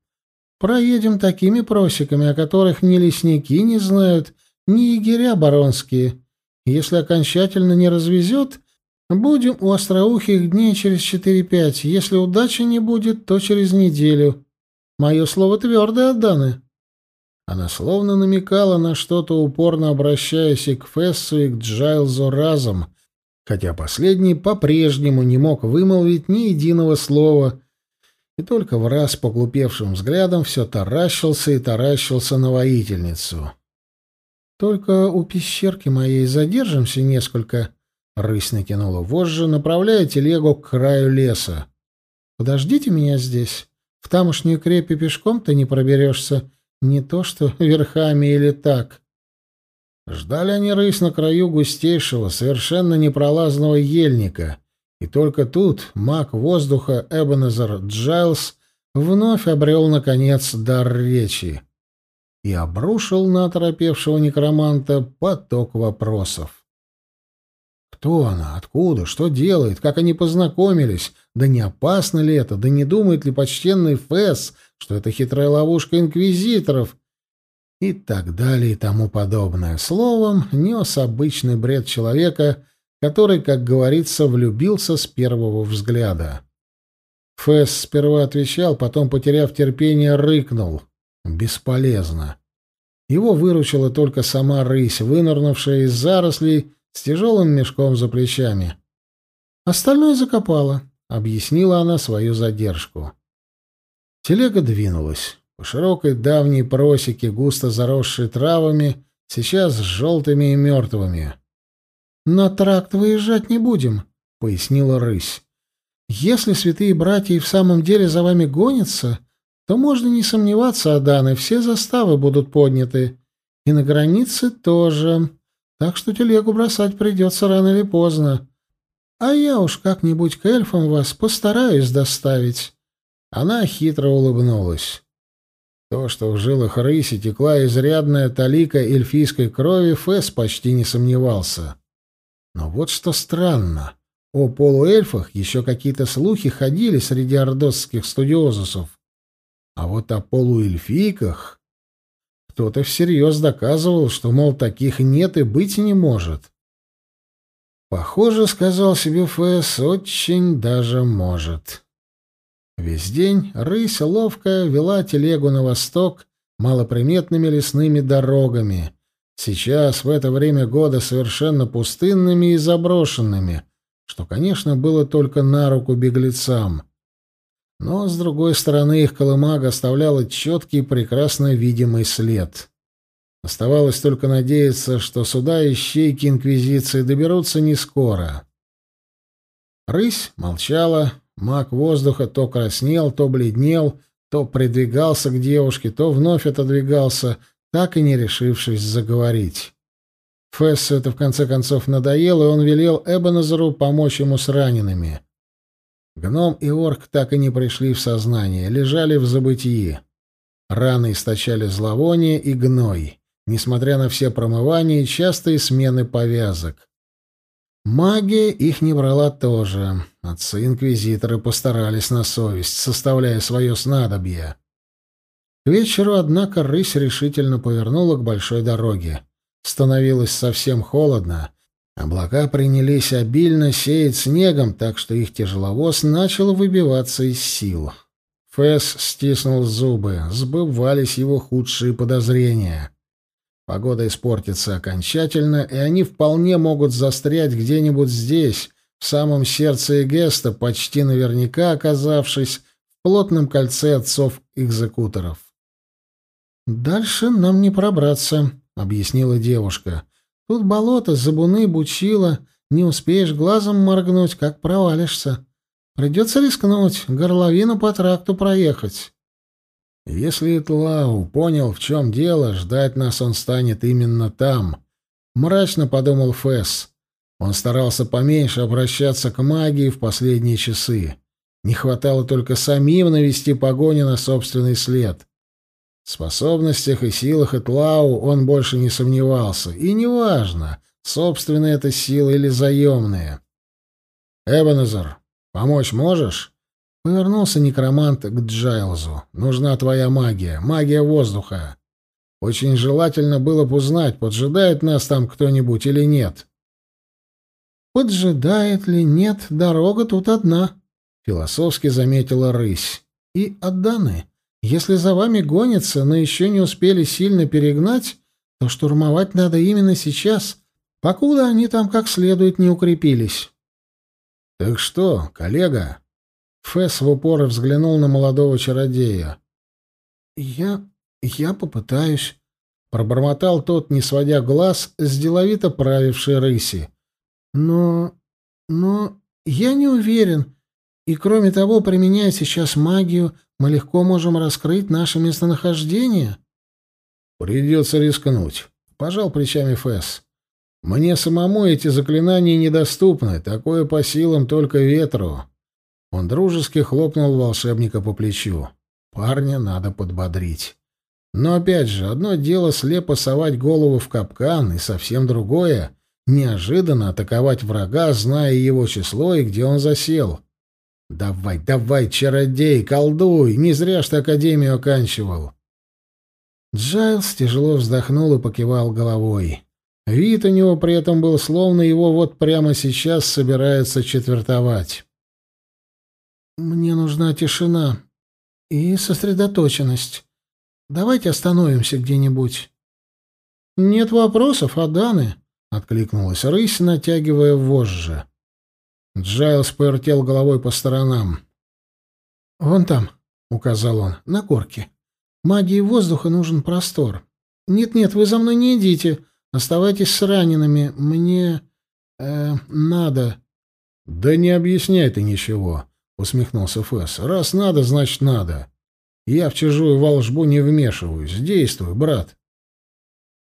Проедем такими просеками, о которых ни лесники не знают, ни егеря баронские. Если окончательно не развезет, будем у остроухих дней через четыре-пять. Если удачи не будет, то через неделю. Мое слово твердое, Аданы. Она словно намекала на что-то, упорно обращаясь и к Фессу, и к Джайлзу разом, хотя последний по-прежнему не мог вымолвить ни единого слова и только в раз поглупевшим взглядом все таращился и таращился на воительницу. «Только у пещерки моей задержимся несколько», — рысь натянула вожжи, направляя телегу к краю леса. «Подождите меня здесь. В тамошнюю крепи пешком ты не проберешься, не то что верхами или так». Ждали они рысь на краю густейшего, совершенно непролазного ельника, и только тут маг воздуха Эбенезер Джайлс вновь обрел, наконец, дар речи и обрушил на оторопевшего некроманта поток вопросов. Кто она? Откуда? Что делает? Как они познакомились? Да не опасно ли это? Да не думает ли почтенный Фэс, что это хитрая ловушка инквизиторов? и так далее и тому подобное. Словом, нес обычный бред человека, который, как говорится, влюбился с первого взгляда. Фэс сперва отвечал, потом, потеряв терпение, рыкнул. Бесполезно. Его выручила только сама рысь, вынырнувшая из зарослей с тяжелым мешком за плечами. «Остальное закопала», — объяснила она свою задержку. Телега двинулась. По широкой давней просеке, густо заросшей травами, сейчас желтыми и мертвыми. «На тракт выезжать не будем», — пояснила рысь. «Если святые братья и в самом деле за вами гонятся, то можно не сомневаться, Аданы, все заставы будут подняты. И на границе тоже. Так что телегу бросать придется рано или поздно. А я уж как-нибудь к эльфам вас постараюсь доставить». Она хитро улыбнулась. То, что в жилах рыси текла изрядная талика эльфийской крови, Фэс почти не сомневался. Но вот что странно. О полуэльфах еще какие-то слухи ходили среди ордосских студиозусов. А вот о полуэльфийках кто-то всерьез доказывал, что, мол, таких нет и быть не может. Похоже, сказал себе Фэс, очень даже может. Весь день рысь ловко вела телегу на восток малоприметными лесными дорогами, сейчас в это время года совершенно пустынными и заброшенными, что, конечно, было только на руку беглецам. Но, с другой стороны, их колымага оставляла четкий, прекрасно видимый след. Оставалось только надеяться, что суда и щейки Инквизиции доберутся не скоро. Рысь молчала, Маг воздуха то краснел, то бледнел, то придвигался к девушке, то вновь отодвигался, так и не решившись заговорить. Фессу это в конце концов надоело, и он велел Эбенезеру помочь ему с ранеными. Гном и орк так и не пришли в сознание, лежали в забытии. Раны источали зловоние и гной, несмотря на все промывания и частые смены повязок. Магия их не брала тоже. Отцы-инквизиторы постарались на совесть, составляя свое снадобье. К вечеру, однако, рысь решительно повернула к большой дороге. Становилось совсем холодно. Облака принялись обильно сеять снегом, так что их тяжеловоз начал выбиваться из сил. Фэс стиснул зубы, сбывались его худшие подозрения. Погода испортится окончательно, и они вполне могут застрять где-нибудь здесь, в самом сердце Эгеста, почти наверняка оказавшись в плотном кольце отцов-экзекуторов. «Дальше нам не пробраться», — объяснила девушка. «Тут болото, забуны, бучила. Не успеешь глазом моргнуть, как провалишься. Придется рискнуть, горловину по тракту проехать». Если Тлау понял, в чем дело, ждать нас он станет именно там. Мрачно подумал Фэс. Он старался поменьше обращаться к магии в последние часы. Не хватало только самим навести погоню на собственный след. В способностях и силах Этлау он больше не сомневался. И неважно, собственная это сила или заемная. «Эбенезер, помочь можешь?» Повернулся некромант к Джайлзу. «Нужна твоя магия, магия воздуха. Очень желательно было бы узнать, поджидает нас там кто-нибудь или нет». «Поджидает ли нет, дорога тут одна», — философски заметила рысь. «И отданы. Если за вами гонятся, но еще не успели сильно перегнать, то штурмовать надо именно сейчас, покуда они там как следует не укрепились». «Так что, коллега?» Фэс в упор взглянул на молодого чародея. «Я... я попытаюсь», — пробормотал тот, не сводя глаз с деловито правившей рыси. «Но... но... я не уверен. И кроме того, применяя сейчас магию, мы легко можем раскрыть наше местонахождение». «Придется рискнуть», — пожал плечами Фэс. «Мне самому эти заклинания недоступны, такое по силам только ветру». Он дружески хлопнул волшебника по плечу. Парня надо подбодрить. Но опять же, одно дело слепо совать голову в капкан, и совсем другое — неожиданно атаковать врага, зная его число и где он засел. «Давай, давай, чародей, колдуй! Не зря ж ты Академию оканчивал!» Джайлс тяжело вздохнул и покивал головой. Вид у него при этом был, словно его вот прямо сейчас собираются четвертовать. Мне нужна тишина и сосредоточенность. Давайте остановимся где-нибудь. Нет вопросов, Аданы, откликнулась рысь, натягивая вожжи. Джайлс повертел головой по сторонам. Вон там, указал он, на горке. Магии воздуха нужен простор. Нет-нет, вы за мной не идите. Оставайтесь с ранеными. Мне э, надо. Да не объясняй ты ничего усмехнулся Фэс. Раз надо, значит надо. Я в чужую волшбу не вмешиваюсь. Действуй, брат.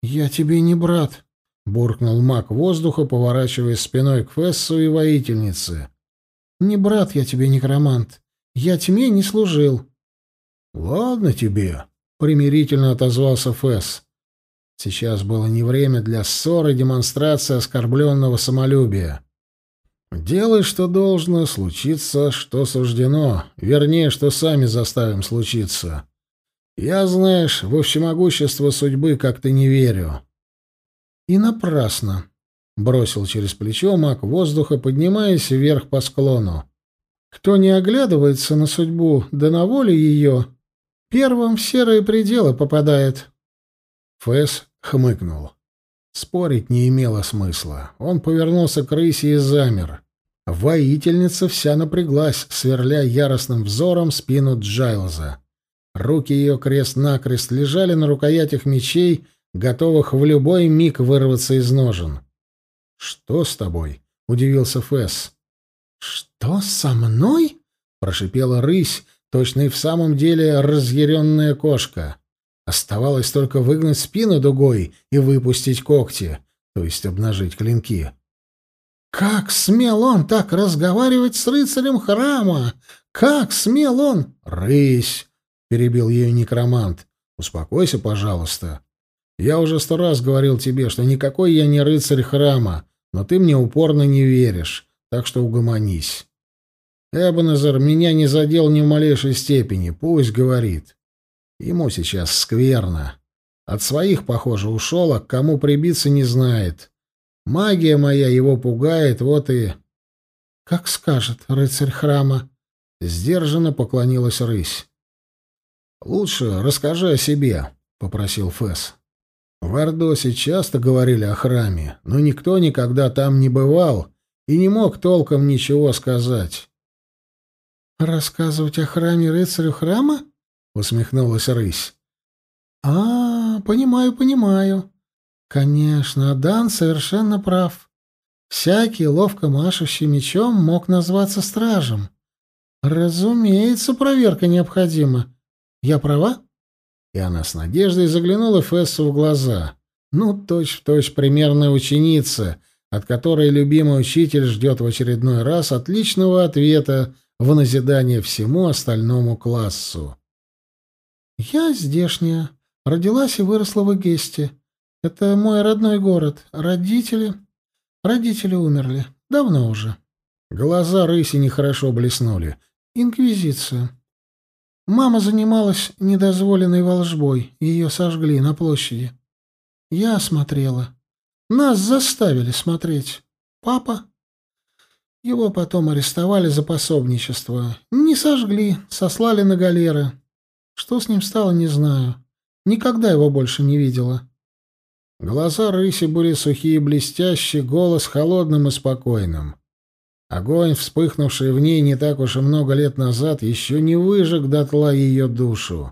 Я тебе не брат, буркнул маг воздуха, поворачиваясь спиной к Фессу и воительнице. Не брат я тебе, некромант. Я тьме не служил. Ладно тебе, примирительно отозвался Фесс. Сейчас было не время для ссоры и демонстрации оскорбленного самолюбия. Делай, что должно, случится, что суждено, вернее, что сами заставим случиться. Я, знаешь, во всемогущество судьбы как-то не верю. И напрасно, бросил через плечо маг воздуха, поднимаясь вверх по склону. Кто не оглядывается на судьбу, да на волю ее, первым в серые пределы попадает. Фэс хмыкнул. Спорить не имело смысла. Он повернулся к рысе и замер. Воительница вся напряглась, сверля яростным взором спину Джайлза. Руки ее крест-накрест лежали на рукоятях мечей, готовых в любой миг вырваться из ножен. «Что с тобой?» — удивился Фэс. «Что со мной?» — прошипела рысь, точно и в самом деле разъяренная кошка. Оставалось только выгнуть спину дугой и выпустить когти, то есть обнажить клинки. «Как смел он так разговаривать с рыцарем храма? Как смел он?» «Рысь!» — перебил ее некромант. «Успокойся, пожалуйста. Я уже сто раз говорил тебе, что никакой я не рыцарь храма, но ты мне упорно не веришь, так что угомонись. Эбенезер меня не задел ни в малейшей степени, пусть говорит. Ему сейчас скверно. От своих, похоже, ушел, а к кому прибиться не знает. Магия моя его пугает, вот и... — Как скажет рыцарь храма. Сдержанно поклонилась рысь. — Лучше расскажи о себе, — попросил Фэс. В Ордосе часто говорили о храме, но никто никогда там не бывал и не мог толком ничего сказать. «Рассказывать о храме рыцарю храма?» — усмехнулась рысь. «А, понимаю, понимаю. Конечно, Адан совершенно прав. Всякий, ловко машущий мечом, мог назваться стражем. Разумеется, проверка необходима. Я права? И она с надеждой заглянула Фессу в глаза. Ну, точь-в-точь точь примерная ученица, от которой любимый учитель ждет в очередной раз отличного ответа в назидание всему остальному классу. «Я здешняя. Родилась и выросла в Эгесте. Это мой родной город. Родители... Родители умерли. Давно уже». Глаза рыси нехорошо блеснули. «Инквизиция. Мама занималась недозволенной волжбой. Ее сожгли на площади. Я смотрела. Нас заставили смотреть. Папа? Его потом арестовали за пособничество. Не сожгли, сослали на галеры. Что с ним стало, не знаю. Никогда его больше не видела. Глаза рыси были сухие и блестящие, голос холодным и спокойным. Огонь, вспыхнувший в ней не так уж и много лет назад, еще не выжег дотла ее душу.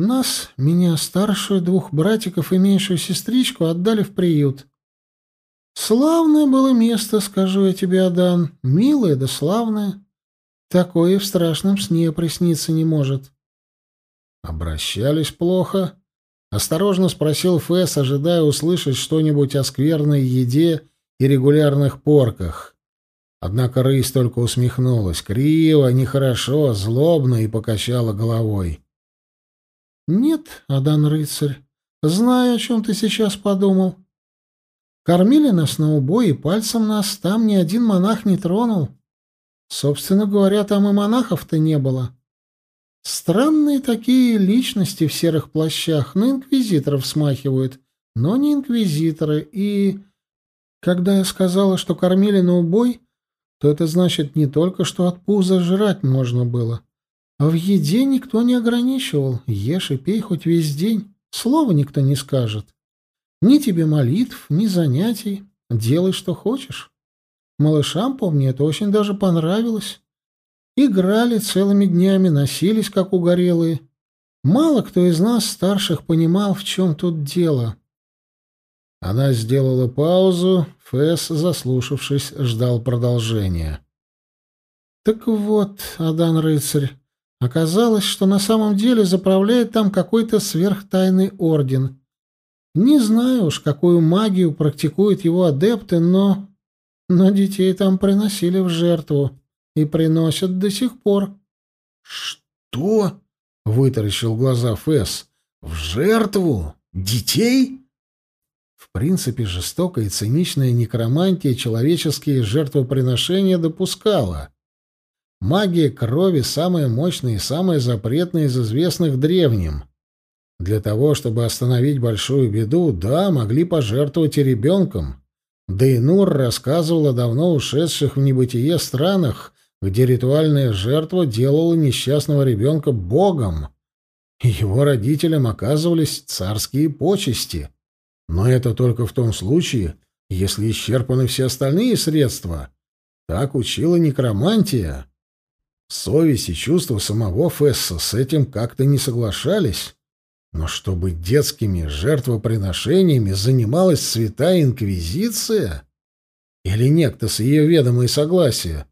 Нас, меня, старшую, двух братиков и меньшую сестричку отдали в приют. Славное было место, скажу я тебе, Адан, милое да славное. Такое в страшном сне присниться не может. Обращались плохо? Осторожно спросил Фэс, ожидая услышать что-нибудь о скверной еде и регулярных порках. Однако рысь только усмехнулась, криво, нехорошо, злобно и покачала головой. «Нет, Адан рыцарь, знаю, о чем ты сейчас подумал. Кормили нас на убой, и пальцем нас там ни один монах не тронул. Собственно говоря, там и монахов-то не было. Странные такие личности в серых плащах, на инквизиторов смахивают, но не инквизиторы, и... Когда я сказала, что кормили на убой, то это значит не только, что от пуза жрать можно было, а в еде никто не ограничивал. Ешь и пей хоть весь день. Слова никто не скажет. Ни тебе молитв, ни занятий. Делай, что хочешь. Малышам, помню, это очень даже понравилось. Играли целыми днями, носились, как угорелые. Мало кто из нас, старших, понимал, в чем тут дело. Она сделала паузу, Фэс, заслушавшись, ждал продолжения. «Так вот, Адан рыцарь, Оказалось, что на самом деле заправляет там какой-то сверхтайный орден. Не знаю уж, какую магию практикуют его адепты, но... Но детей там приносили в жертву. И приносят до сих пор. «Что?» — вытаращил глаза Фэс. «В жертву? Детей?» Принципе, жестокая и циничная некромантия человеческие жертвоприношения допускала. Магия крови самая мощная и самая запретная из известных древним. Для того, чтобы остановить большую беду, да, могли пожертвовать и ребенком. Дейнур рассказывал о давно ушедших в небытие странах, где ритуальная жертва делала несчастного ребенка богом. И его родителям оказывались царские почести. Но это только в том случае, если исчерпаны все остальные средства. Так учила некромантия. Совесть и чувства самого Фесса с этим как-то не соглашались. Но чтобы детскими жертвоприношениями занималась святая инквизиция? Или некто с ее ведомой согласия?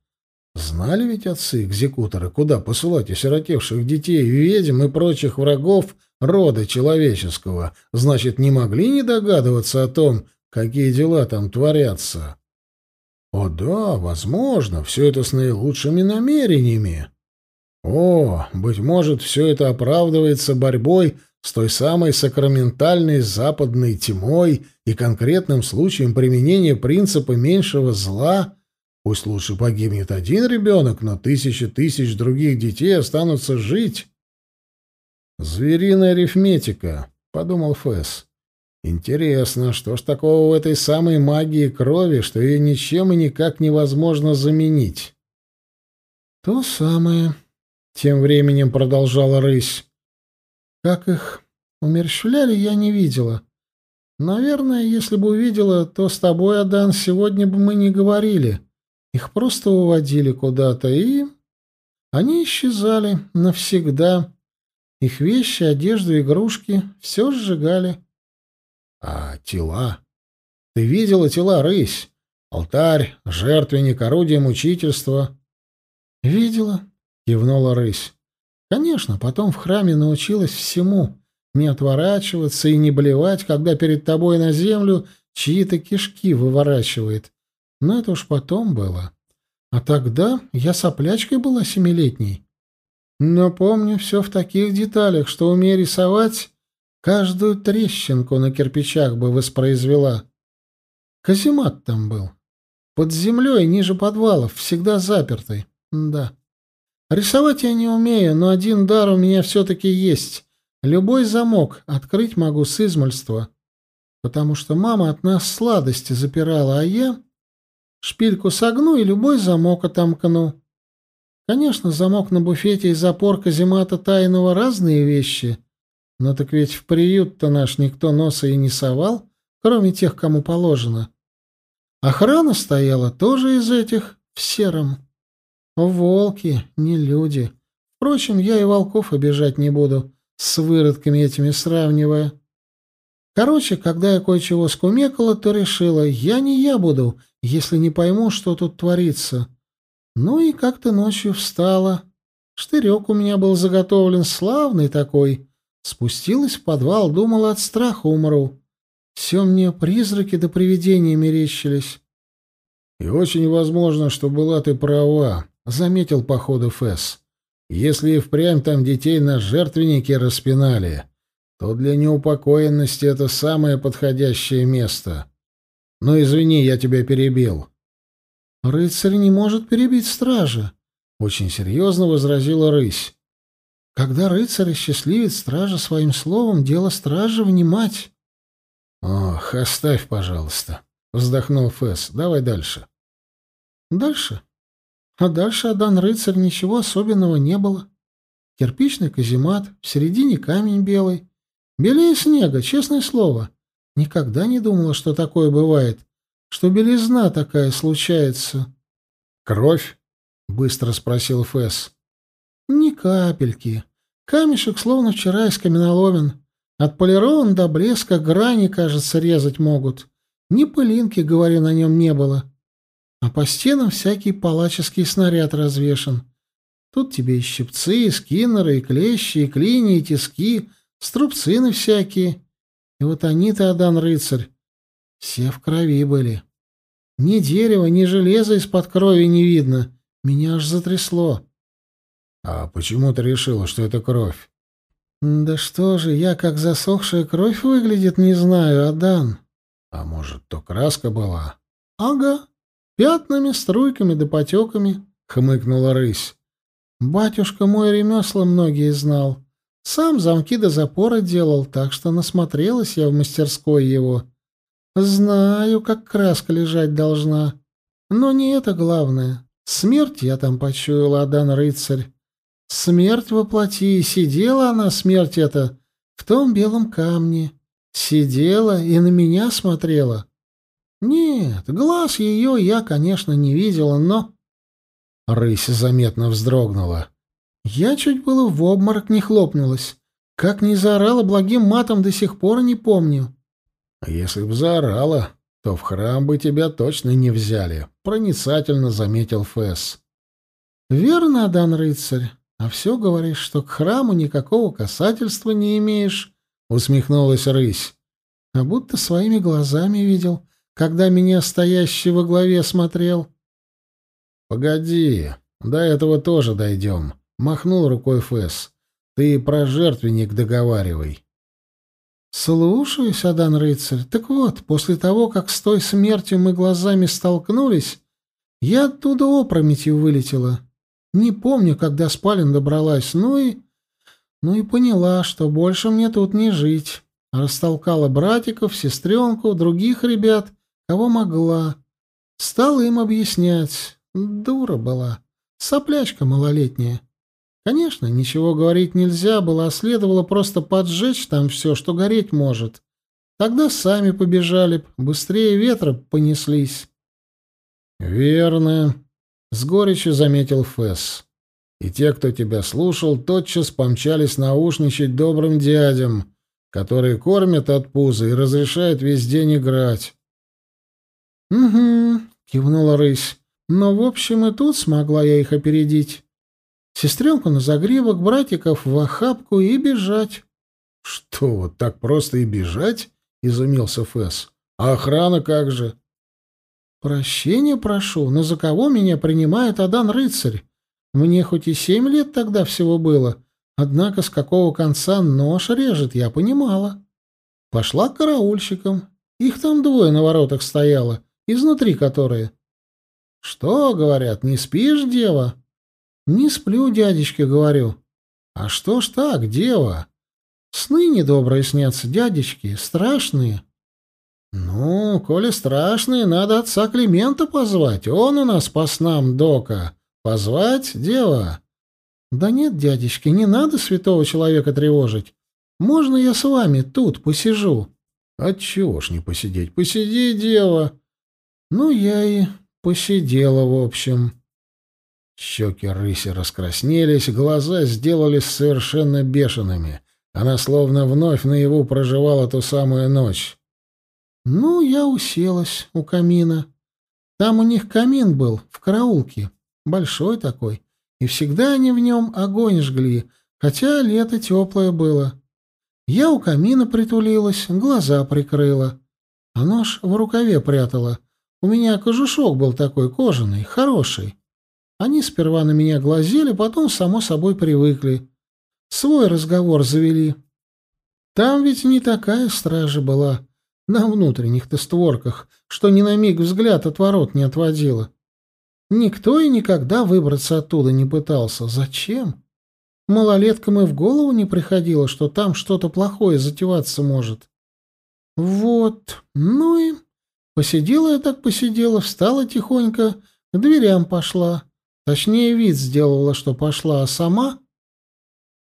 Знали ведь отцы-экзекуторы, куда посылать осиротевших детей, ведьм и прочих врагов рода человеческого, значит, не могли не догадываться о том, какие дела там творятся. О да, возможно, все это с наилучшими намерениями. О, быть может, все это оправдывается борьбой с той самой сакраментальной западной тьмой и конкретным случаем применения принципа меньшего зла. Пусть лучше погибнет один ребенок, но тысячи тысяч других детей останутся жить. «Звериная арифметика», — подумал Фэс. Интересно, что ж такого в этой самой магии крови, что ее ничем и никак невозможно заменить? То самое, тем временем продолжала рысь. Как их умерщвляли, я не видела. Наверное, если бы увидела, то с тобой, Адан, сегодня бы мы не говорили. Их просто уводили куда-то, и... Они исчезали навсегда. Их вещи, одежду, игрушки — все сжигали. А тела? Ты видела тела, рысь? Алтарь, жертвенник, орудие мучительства. Видела, кивнула рысь. Конечно, потом в храме научилась всему. Не отворачиваться и не блевать, когда перед тобой на землю чьи-то кишки выворачивает. Но это уж потом было. А тогда я соплячкой была семилетней. Но помню все в таких деталях, что, умея рисовать, каждую трещинку на кирпичах бы воспроизвела. Каземат там был. Под землей, ниже подвалов, всегда запертый. Да. Рисовать я не умею, но один дар у меня все-таки есть. Любой замок открыть могу с измольства. Потому что мама от нас сладости запирала, а я шпильку согну и любой замок отомкну. Конечно, замок на буфете и запор каземата тайного разные вещи, но так ведь в приют-то наш никто носа и не совал, кроме тех, кому положено. Охрана стояла тоже из этих, в сером. Волки, не люди. Впрочем, я и волков обижать не буду, с выродками этими сравнивая. Короче, когда я кое-чего скумекала, то решила, я не я буду, если не пойму, что тут творится. Ну и как-то ночью встала. Штырек у меня был заготовлен, славный такой. Спустилась в подвал, думала, от страха умру. Все мне призраки да привидения мерещились. — И очень возможно, что была ты права, — заметил по ходу Фэс. «Если и впрямь там детей на жертвеннике распинали, то для неупокоенности это самое подходящее место. Но извини, я тебя перебил». «Рыцарь не может перебить стража», — очень серьезно возразила рысь. «Когда рыцарь счастливит стража своим словом, дело стража внимать». «Ох, оставь, пожалуйста», — вздохнул Фэс. «Давай дальше». «Дальше?» А дальше Адан рыцарь ничего особенного не было. Кирпичный каземат, в середине камень белый. Белее снега, честное слово. Никогда не думала, что такое бывает, что белизна такая случается. «Кровь?» — быстро спросил Фэс. «Ни капельки. Камешек словно вчера из каменоломен. Отполирован до блеска, грани, кажется, резать могут. Ни пылинки, говорю, на нем не было. А по стенам всякий палаческий снаряд развешан. Тут тебе и щипцы, и скиннеры, и клещи, и клини, и тиски, струбцины всякие. И вот они-то, Адан рыцарь, все в крови были. Ни дерева, ни железа из-под крови не видно. Меня аж затрясло. — А почему ты решила, что это кровь? — Да что же, я как засохшая кровь выглядит, не знаю, Адан. — А может, то краска была? — Ага, Пятнами, струйками да потеками, — хмыкнула рысь. Батюшка мой ремесла многие знал. Сам замки до запора делал, так что насмотрелась я в мастерской его. Знаю, как краска лежать должна. Но не это главное. Смерть я там почуяла, Адан рыцарь. Смерть воплоти, сидела она, смерть эта, в том белом камне. Сидела и на меня смотрела. Нет, глаз ее я, конечно, не видела, но... Рысь заметно вздрогнула. Я чуть было в обморок не хлопнулась. Как не заорала благим матом, до сих пор не помню. А если б заорала, то в храм бы тебя точно не взяли, проницательно заметил Фэс. Верно, Дан рыцарь. А все говоришь, что к храму никакого касательства не имеешь, усмехнулась рысь. А будто своими глазами видел, когда меня стоящий во главе смотрел. «Погоди, до этого тоже дойдем», — махнул рукой Фэс. «Ты про жертвенник договаривай». «Слушаюсь, Адан рыцарь. Так вот, после того, как с той смертью мы глазами столкнулись, я оттуда опрометью вылетела. Не помню, когда спален добралась, ну и... Ну и поняла, что больше мне тут не жить. Растолкала братиков, сестренку, других ребят кого могла. Стала им объяснять. Дура была. Соплячка малолетняя. Конечно, ничего говорить нельзя было, а следовало просто поджечь там все, что гореть может. Тогда сами побежали б, быстрее ветра понеслись. «Верно», — с горечью заметил Фэс. «И те, кто тебя слушал, тотчас помчались наушничать добрым дядям, которые кормят от пуза и разрешают весь день играть. «Угу», — кивнула рысь. «Но, в общем, и тут смогла я их опередить. Сестренку на загривок, братиков в охапку и бежать». «Что, вот так просто и бежать?» — изумился Фэс. «А охрана как же?» «Прощения прошу, но за кого меня принимает Адан-рыцарь? Мне хоть и семь лет тогда всего было, однако с какого конца нож режет, я понимала. Пошла к караульщикам. Их там двое на воротах стояло, изнутри которые. «Что, — говорят, — не спишь, дева?» «Не сплю, дядечка, — говорю. А что ж так, дева? Сны недобрые снятся, дядечки, страшные». «Ну, коли страшные, надо отца Климента позвать. Он у нас по снам дока. Позвать, дева?» «Да нет, дядечки, не надо святого человека тревожить. Можно я с вами тут посижу?» «Отчего ж не посидеть? Посиди, дева!» «Ну, я и посидела, в общем». Щеки рыси раскраснелись, глаза сделались совершенно бешеными. Она словно вновь наяву проживала ту самую ночь. Ну, я уселась у камина. Там у них камин был, в караулке, большой такой, и всегда они в нем огонь жгли, хотя лето теплое было. Я у камина притулилась, глаза прикрыла, а нож в рукаве прятала. У меня кожушок был такой кожаный, хороший. Они сперва на меня глазели, потом, само собой, привыкли. Свой разговор завели. Там ведь не такая стража была, на внутренних-то створках, что ни на миг взгляд от ворот не отводила. Никто и никогда выбраться оттуда не пытался. Зачем? Малолеткам и в голову не приходило, что там что-то плохое затеваться может. Вот, ну и... Посидела я так посидела, встала тихонько, к дверям пошла. Точнее, вид сделала, что пошла, а сама...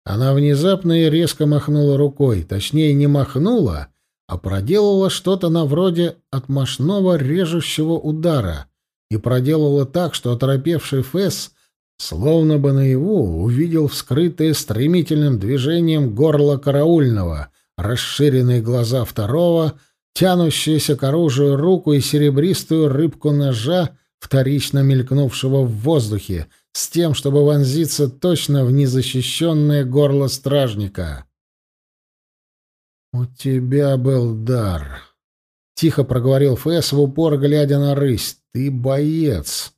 Она внезапно и резко махнула рукой, точнее, не махнула, а проделала что-то на вроде отмашного режущего удара. И проделала так, что оторопевший Фэс словно бы наяву увидел вскрытое стремительным движением горло караульного, расширенные глаза второго, тянущуюся к оружию руку и серебристую рыбку ножа, вторично мелькнувшего в воздухе, с тем, чтобы вонзиться точно в незащищенное горло стражника. «У тебя был дар», — тихо проговорил Фэс в упор, глядя на рысь. «Ты боец.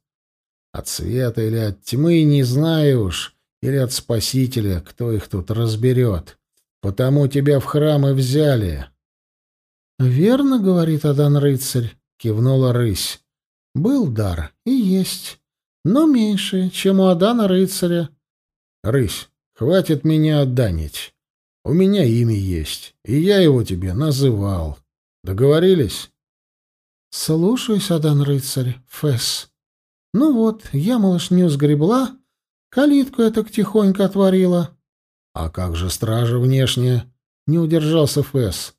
От света или от тьмы не знаю уж, или от спасителя, кто их тут разберет. Потому тебя в храм и взяли». «Верно, — говорит Адан рыцарь, — кивнула рысь. Был дар и есть, но меньше, чем у Адана рыцаря». «Рысь, хватит меня отданить. У меня имя есть, и я его тебе называл. Договорились? Слушаюсь, Адан рыцарь, Фэс. Ну вот, я малышню сгребла, калитку я так тихонько отворила. А как же стража внешняя? Не удержался Фэс.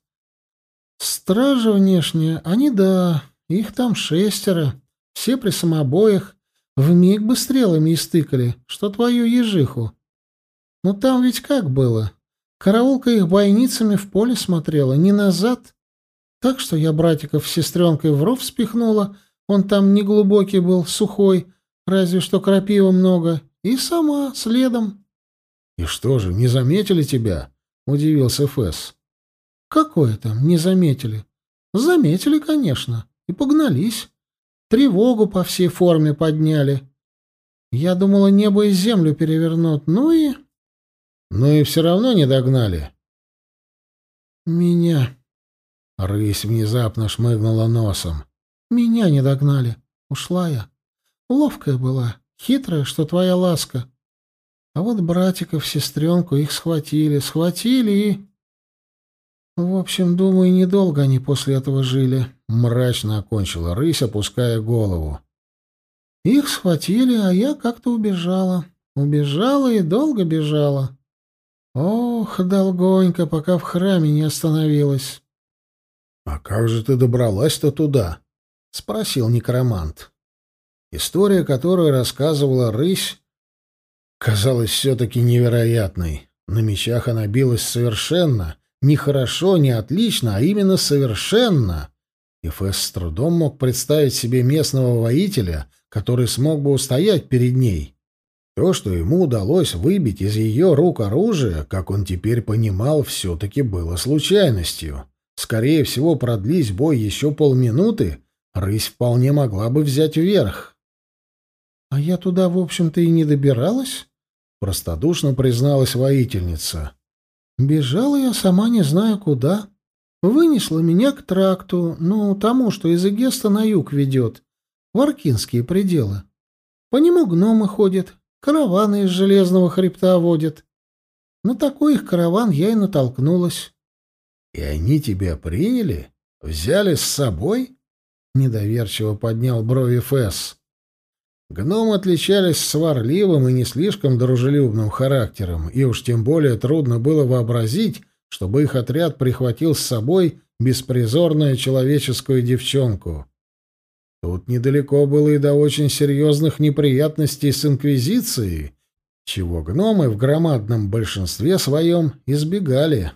Стража внешняя, они да, их там шестеро, все при самобоях, вмиг бы стрелами истыкали, что твою ежиху. Но там ведь как было? Караулка их бойницами в поле смотрела, не назад. Так что я братиков с сестренкой в ров спихнула, он там не глубокий был, сухой, разве что крапива много, и сама следом. — И что же, не заметили тебя? — удивился Фэс. — Какое там, не заметили? — Заметили, конечно, и погнались. Тревогу по всей форме подняли. Я думала, небо и землю перевернут, ну и но и все равно не догнали. Меня. Рысь внезапно шмыгнула носом. Меня не догнали. Ушла я. Ловкая была, хитрая, что твоя ласка. А вот братиков, сестренку их схватили, схватили и... В общем, думаю, недолго они после этого жили. Мрачно окончила рысь, опуская голову. Их схватили, а я как-то убежала. Убежала и долго бежала. Ох, долгонько, пока в храме не остановилась. — А как же ты добралась-то туда? — спросил некромант. История, которую рассказывала рысь, казалась все-таки невероятной. На мечах она билась совершенно, Не хорошо, не отлично, а именно совершенно. И Фесс с трудом мог представить себе местного воителя, который смог бы устоять перед ней. То, что ему удалось выбить из ее рук оружие, как он теперь понимал, все-таки было случайностью. Скорее всего, продлись бой еще полминуты, рысь вполне могла бы взять вверх. — А я туда, в общем-то, и не добиралась, — простодушно призналась воительница. — Бежала я сама не знаю куда. Вынесла меня к тракту, ну, тому, что из Эгеста на юг ведет, в Аркинские пределы. По нему гномы ходят, Караваны из железного хребта водят. На такой их караван я и натолкнулась. — И они тебя приняли? Взяли с собой? — недоверчиво поднял брови Фэс. Гномы отличались сварливым и не слишком дружелюбным характером, и уж тем более трудно было вообразить, чтобы их отряд прихватил с собой беспризорную человеческую девчонку. Тут недалеко было и до очень серьезных неприятностей с Инквизицией, чего гномы в громадном большинстве своем избегали.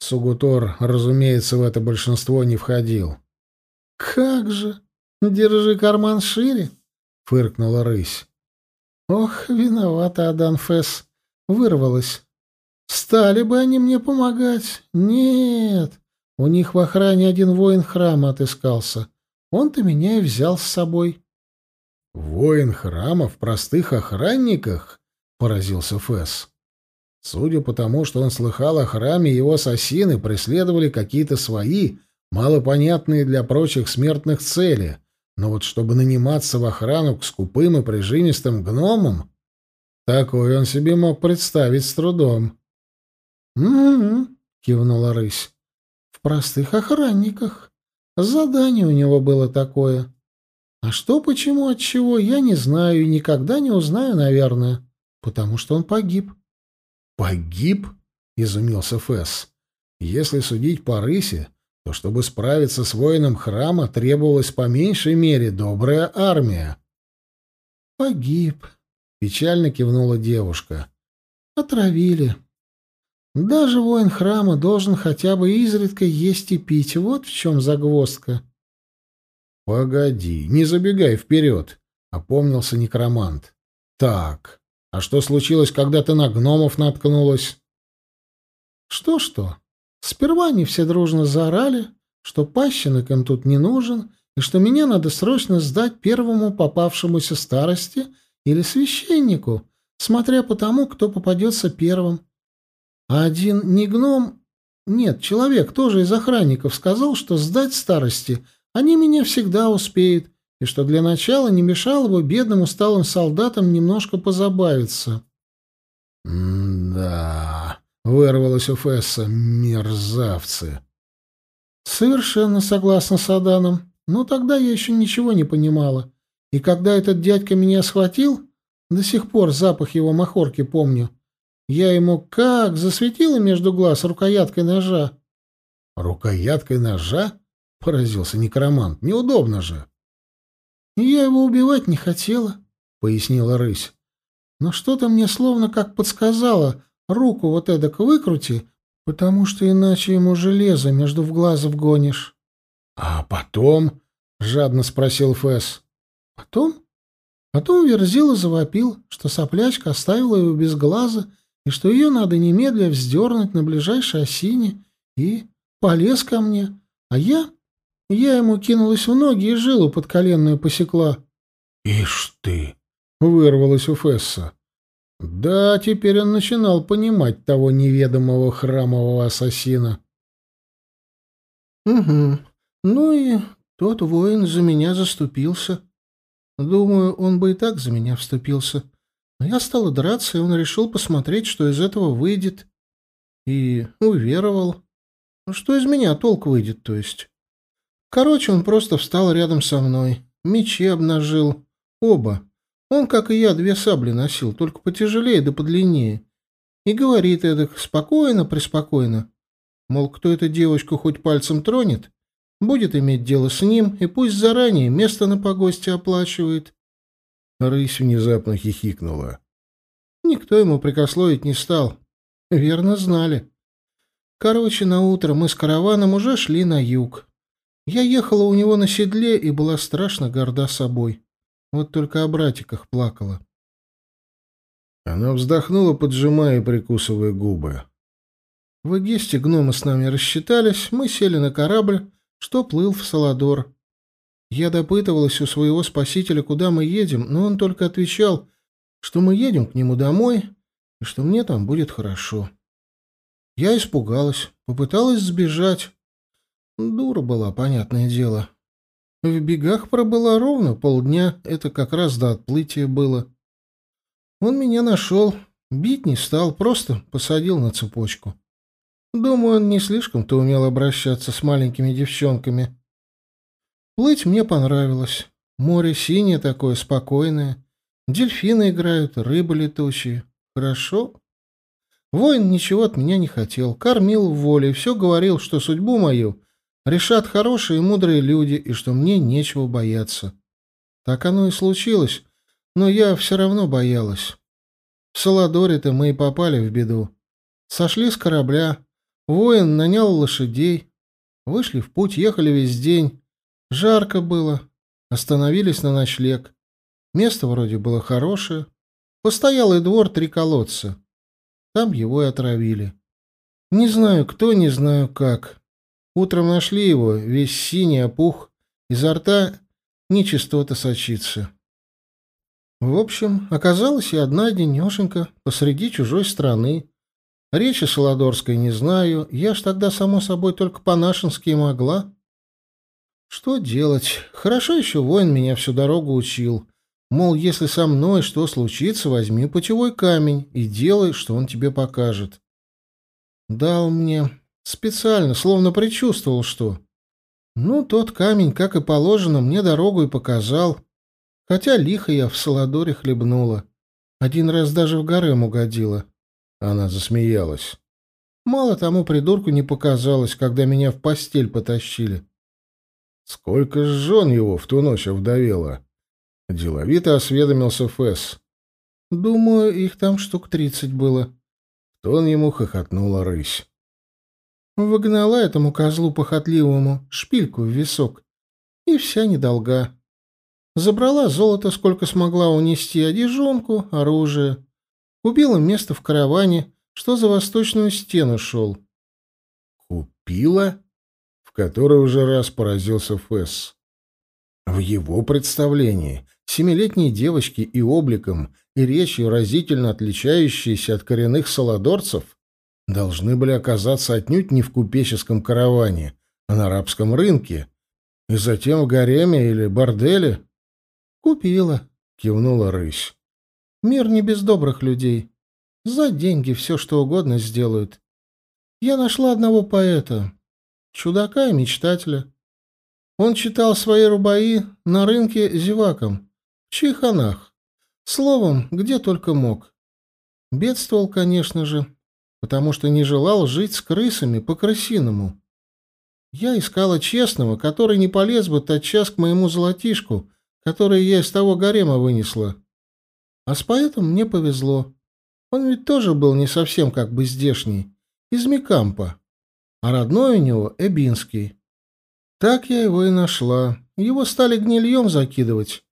Сугутор, разумеется, в это большинство не входил. — Как же! Держи карман шире! — фыркнула рысь. — Ох, виновата Аданфес, вырвалась. Стали бы они мне помогать? Нет, у них в охране один воин храма отыскался. Он-то меня и взял с собой. — Воин храма в простых охранниках? — поразился Фэс. Судя по тому, что он слыхал о храме, его ассасины преследовали какие-то свои, малопонятные для прочих смертных цели. Но вот чтобы наниматься в охрану к скупым и прижимистым гномам, такое он себе мог представить с трудом. «Угу», — кивнула рысь, — «в простых охранниках. Задание у него было такое. А что, почему, от чего, я не знаю и никогда не узнаю, наверное, потому что он погиб. Погиб? изумился Фэс. Если судить по рысе, то чтобы справиться с воином храма, требовалась по меньшей мере добрая армия. Погиб, печально кивнула девушка. Отравили. Даже воин храма должен хотя бы изредка есть и пить. Вот в чем загвоздка. — Погоди, не забегай вперед, — опомнился некромант. — Так, а что случилось, когда ты на гномов наткнулась? Что — Что-что? Сперва они все дружно заорали, что пащенок им тут не нужен, и что меня надо срочно сдать первому попавшемуся старости или священнику, смотря по тому, кто попадется первым. А один не гном... Нет, человек тоже из охранников сказал, что сдать старости они меня всегда успеют, и что для начала не мешало бы бедным усталым солдатам немножко позабавиться. «Да...» — вырвалось у Фесса. «Мерзавцы!» «Совершенно согласна с Аданом. Но тогда я еще ничего не понимала. И когда этот дядька меня схватил, до сих пор запах его махорки помню, я ему как засветила между глаз рукояткой ножа. Рукояткой ножа? Поразился некромант. Неудобно же. Я его убивать не хотела, пояснила рысь. Но что-то мне словно как подсказало, руку вот эдак выкрути, потому что иначе ему железо между в глазов гонишь. А потом, жадно спросил Фэс. Потом? Потом Верзила завопил, что соплячка оставила его без глаза и что ее надо немедля вздернуть на ближайшей осине, и полез ко мне, а я... Я ему кинулась в ноги и жилу подколенную посекла. — Ишь ты! — вырвалось у Фесса. Да, теперь он начинал понимать того неведомого храмового ассасина. — Угу. Ну и тот воин за меня заступился. Думаю, он бы и так за меня вступился. Но я стала драться, и он решил посмотреть, что из этого выйдет. И уверовал. Ну, что из меня толк выйдет, то есть. Короче, он просто встал рядом со мной. Мечи обнажил. Оба. Он, как и я, две сабли носил, только потяжелее да подлиннее. И говорит эдак спокойно, преспокойно. Мол, кто эту девочку хоть пальцем тронет, будет иметь дело с ним, и пусть заранее место на погосте оплачивает. Рысь внезапно хихикнула. Никто ему прикословить не стал. Верно знали. Короче, на утро мы с караваном уже шли на юг. Я ехала у него на седле и была страшно горда собой. Вот только о братиках плакала. Она вздохнула, поджимая и прикусывая губы. В Эгесте гномы с нами рассчитались, мы сели на корабль, что плыл в Саладор. Я допытывалась у своего спасителя, куда мы едем, но он только отвечал, что мы едем к нему домой и что мне там будет хорошо. Я испугалась, попыталась сбежать. Дура была, понятное дело. В бегах пробыла ровно полдня, это как раз до отплытия было. Он меня нашел, бить не стал, просто посадил на цепочку. Думаю, он не слишком-то умел обращаться с маленькими девчонками. Плыть мне понравилось. Море синее такое, спокойное. Дельфины играют, рыбы летучие. Хорошо. Воин ничего от меня не хотел, кормил в воле, все говорил, что судьбу мою решат хорошие и мудрые люди, и что мне нечего бояться. Так оно и случилось, но я все равно боялась. В Саладоре-то мы и попали в беду. Сошли с корабля, воин нанял лошадей, вышли в путь, ехали весь день. Жарко было, остановились на ночлег. Место вроде было хорошее. Постоялый двор, три колодца. Там его и отравили. Не знаю кто, не знаю как. Утром нашли его, весь синий, опух. Изо рта нечистота сочится. В общем, оказалась я одна денешенька посреди чужой страны. Речи Солодорской не знаю, я ж тогда, само собой, только по-нашенски могла. Что делать? Хорошо еще воин меня всю дорогу учил. Мол, если со мной что случится, возьми путевой камень и делай, что он тебе покажет. Дал мне специально, словно предчувствовал, что... Ну, тот камень, как и положено, мне дорогу и показал. Хотя лихо я в Саладоре хлебнула. Один раз даже в гарем угодила. Она засмеялась. Мало тому придурку не показалось, когда меня в постель потащили. Сколько жен его в ту ночь овдовело? Деловито осведомился Фэс. Думаю, их там штук тридцать было. Тон ему хохотнула рысь. Выгнала этому козлу похотливому шпильку в висок. И вся недолга. Забрала золото, сколько смогла унести, одежонку, оружие. Купила место в караване, что за восточную стену шел. «Купила?» — в который уже раз поразился Фесс. В его представлении семилетние девочки и обликом, и речью разительно отличающиеся от коренных саладорцев должны были оказаться отнюдь не в купеческом караване, а на арабском рынке, и затем в гареме или борделе. «Купила», — кивнула рысь. «Мир не без добрых людей. За деньги все что угодно сделают. Я нашла одного поэта, чудака и мечтателя. Он читал свои рубаи на рынке зевакам, в чайханах, словом, где только мог. Бедствовал, конечно же, потому что не желал жить с крысами по-крысиному. Я искала честного, который не полез бы тотчас к моему золотишку, которые я из того гарема вынесла. А с поэтом мне повезло. Он ведь тоже был не совсем как бы здешний, из Микампа, а родной у него Эбинский. Так я его и нашла. Его стали гнильем закидывать.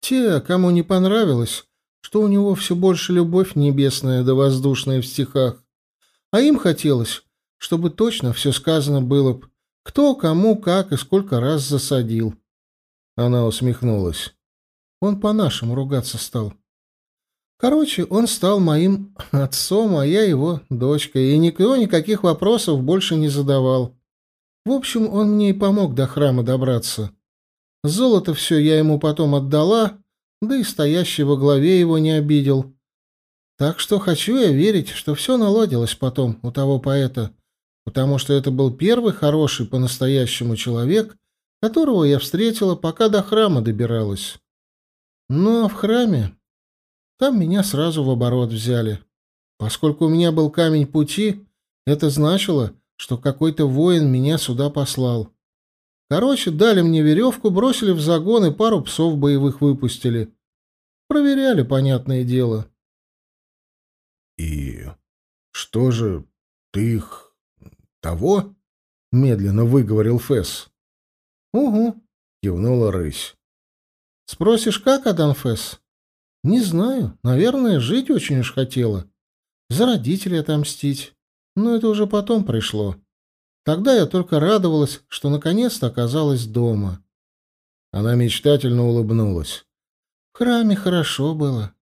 Те, кому не понравилось, что у него все больше любовь небесная да воздушная в стихах. А им хотелось, чтобы точно все сказано было б, кто, кому, как и сколько раз засадил. Она усмехнулась. Он по-нашему ругаться стал. Короче, он стал моим отцом, а я его дочкой, и никто никаких вопросов больше не задавал. В общем, он мне и помог до храма добраться. Золото все я ему потом отдала, да и стоящий во главе его не обидел. Так что хочу я верить, что все наладилось потом у того поэта, потому что это был первый хороший по-настоящему человек, которого я встретила, пока до храма добиралась. Ну а в храме... Там меня сразу в оборот взяли. Поскольку у меня был камень пути, это значило, что какой-то воин меня сюда послал. Короче, дали мне веревку, бросили в загон и пару псов боевых выпустили. Проверяли, понятное дело. — И что же, ты их Того? Медленно выговорил Фесс. Угу, кивнула рысь. Спросишь, как, Адан Фесс? Не знаю. Наверное, жить очень уж хотела. За родителей отомстить. Но это уже потом пришло. Тогда я только радовалась, что наконец-то оказалась дома. Она мечтательно улыбнулась. В храме хорошо было.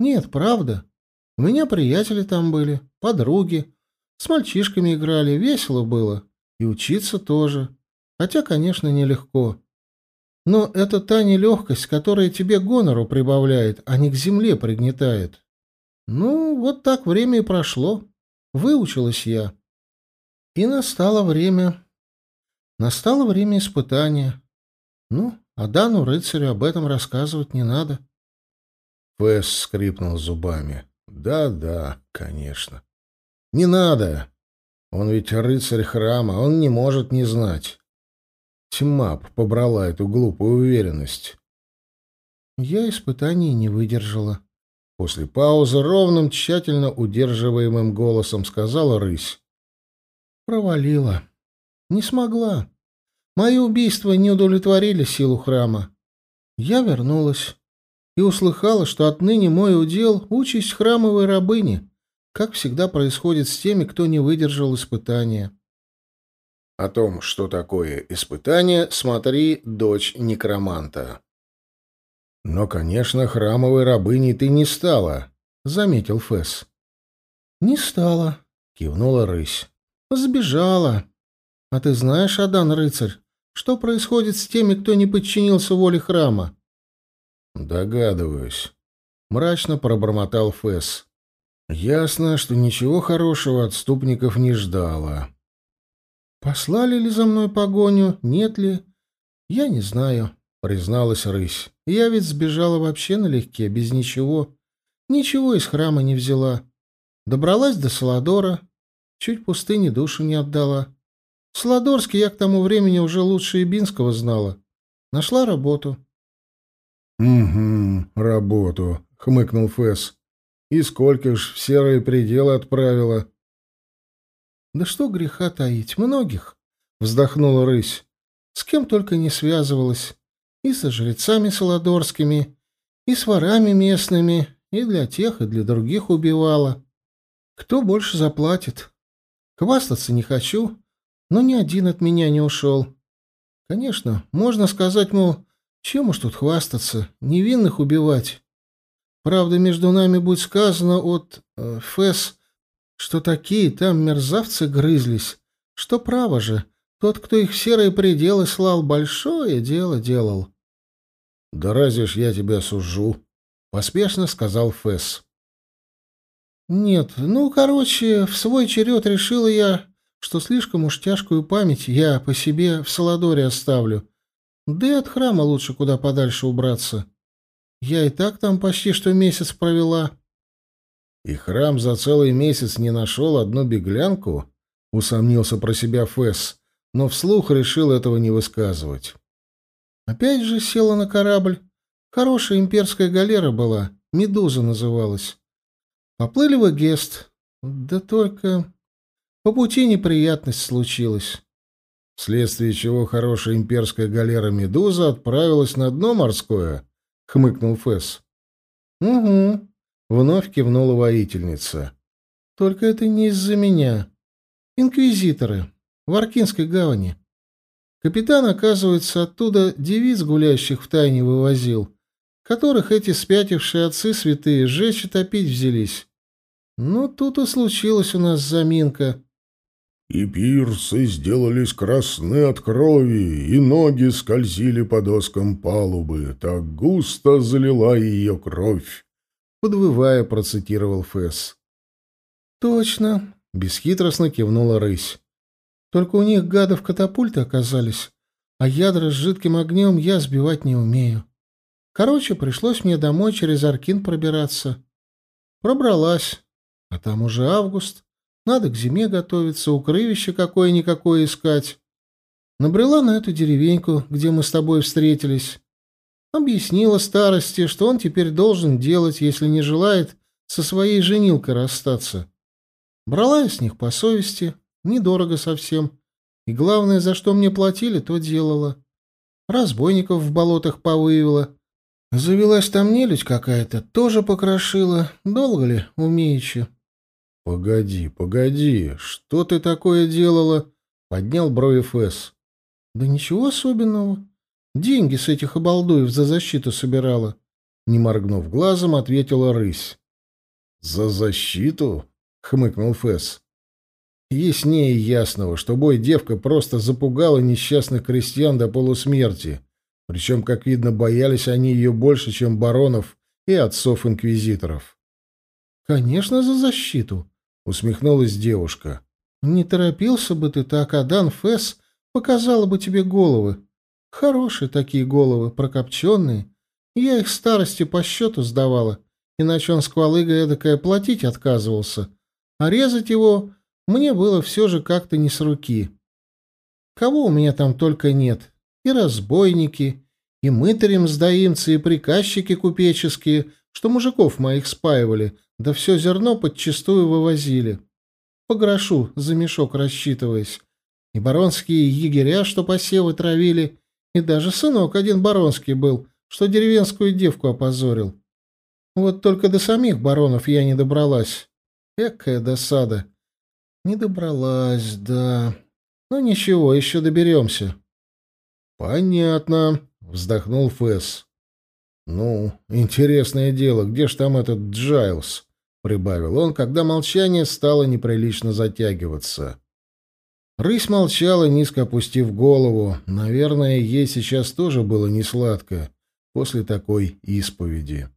Нет, правда. У меня приятели там были, подруги. С мальчишками играли, весело было. И учиться тоже. Хотя, конечно, нелегко. Но это та нелегкость, которая тебе гонору прибавляет, а не к земле пригнетает. Ну, вот так время и прошло. Выучилась я. И настало время... Настало время испытания. Ну, а Дану рыцарю об этом рассказывать не надо. Фэс скрипнул зубами. Да-да, конечно. Не надо. Он ведь рыцарь храма, он не может не знать. Тьма побрала эту глупую уверенность. Я испытаний не выдержала. После паузы ровным, тщательно удерживаемым голосом сказала рысь. Провалила. Не смогла. Мои убийства не удовлетворили силу храма. Я вернулась и услыхала, что отныне мой удел — участь храмовой рабыни, как всегда происходит с теми, кто не выдержал испытания. О том, что такое испытание, смотри «Дочь некроманта». «Но, конечно, храмовой рабыней ты не стала», — заметил Фэс. «Не стала», — кивнула рысь. «Сбежала. А ты знаешь, Адан, рыцарь, что происходит с теми, кто не подчинился воле храма?» «Догадываюсь», — мрачно пробормотал Фэс. «Ясно, что ничего хорошего отступников не ждало». «Послали ли за мной погоню, нет ли? Я не знаю», — призналась рысь. «Я ведь сбежала вообще налегке, без ничего. Ничего из храма не взяла. Добралась до Саладора, чуть пустыне душу не отдала. Саладорский я к тому времени уже лучше Ибинского знала. Нашла работу». «Угу, работу», — хмыкнул Фэс. «И сколько ж в серые пределы отправила?» Да что греха таить, многих, вздохнула рысь. С кем только не связывалась. И со жрецами солодорскими, и с ворами местными, и для тех, и для других убивала. Кто больше заплатит? Хвастаться не хочу, но ни один от меня не ушел. Конечно, можно сказать, мол, чем уж тут хвастаться, невинных убивать. Правда, между нами будет сказано от э, Фэс что такие там мерзавцы грызлись, что право же, тот, кто их в серые пределы слал, большое дело делал. — Да разве ж я тебя сужу? — поспешно сказал Фесс. — Нет, ну, короче, в свой черед решила я, что слишком уж тяжкую память я по себе в Саладоре оставлю. Да и от храма лучше куда подальше убраться. Я и так там почти что месяц провела. И храм за целый месяц не нашел одну беглянку? Усомнился про себя Фесс, но вслух решил этого не высказывать. Опять же села на корабль. Хорошая имперская галера была, «Медуза» называлась. Поплыли в Эгест. Да только по пути неприятность случилась. Вследствие чего хорошая имперская галера «Медуза» отправилась на дно морское, — хмыкнул Фесс. — Угу. Вновь кивнула воительница. Только это не из-за меня. Инквизиторы. В Аркинской гавани. Капитан, оказывается, оттуда девиц, гуляющих в тайне, вывозил, которых эти спятившие отцы святые сжечь и топить взялись. Ну, тут и случилась у нас заминка. И пирсы сделались красны от крови, и ноги скользили по доскам палубы, так густо залила ее кровь подвывая, процитировал Фэс. «Точно», — бесхитростно кивнула рысь. «Только у них гадов катапульты оказались, а ядра с жидким огнем я сбивать не умею. Короче, пришлось мне домой через Аркин пробираться. Пробралась, а там уже август, надо к зиме готовиться, укрывище какое-никакое искать. Набрела на эту деревеньку, где мы с тобой встретились». Объяснила старости, что он теперь должен делать, если не желает со своей женилкой расстаться. Брала я с них по совести, недорого совсем. И главное, за что мне платили, то делала. Разбойников в болотах повыявила. Завелась там нелюдь какая-то, тоже покрошила. Долго ли, умеючи? — Погоди, погоди, что ты такое делала? — поднял брови Фэс. — Да ничего особенного. Деньги с этих обалдуев за защиту собирала. Не моргнув глазом, ответила рысь. «За защиту?» — хмыкнул Фэс. Яснее ясного, что бой девка просто запугала несчастных крестьян до полусмерти. Причем, как видно, боялись они ее больше, чем баронов и отцов-инквизиторов. «Конечно, за защиту», — усмехнулась девушка. «Не торопился бы ты так, а Дан Фэс показала бы тебе головы. Хорошие такие головы, прокопченные. Я их старости по счету сдавала, иначе он сквалыга эдакое платить отказывался. А резать его мне было все же как-то не с руки. Кого у меня там только нет. И разбойники, и мытарем-сдаимцы, и приказчики купеческие, что мужиков моих спаивали, да все зерно подчистую вывозили. По грошу за мешок рассчитываясь. И баронские егеря, что посевы травили, и даже сынок один баронский был, что деревенскую девку опозорил. Вот только до самих баронов я не добралась. Экая досада. Не добралась, да. Ну ничего, еще доберемся. Понятно, вздохнул Фэс. Ну, интересное дело, где ж там этот Джайлз? прибавил он, когда молчание стало неприлично затягиваться. Рысь молчала, низко опустив голову. Наверное, ей сейчас тоже было несладко после такой исповеди.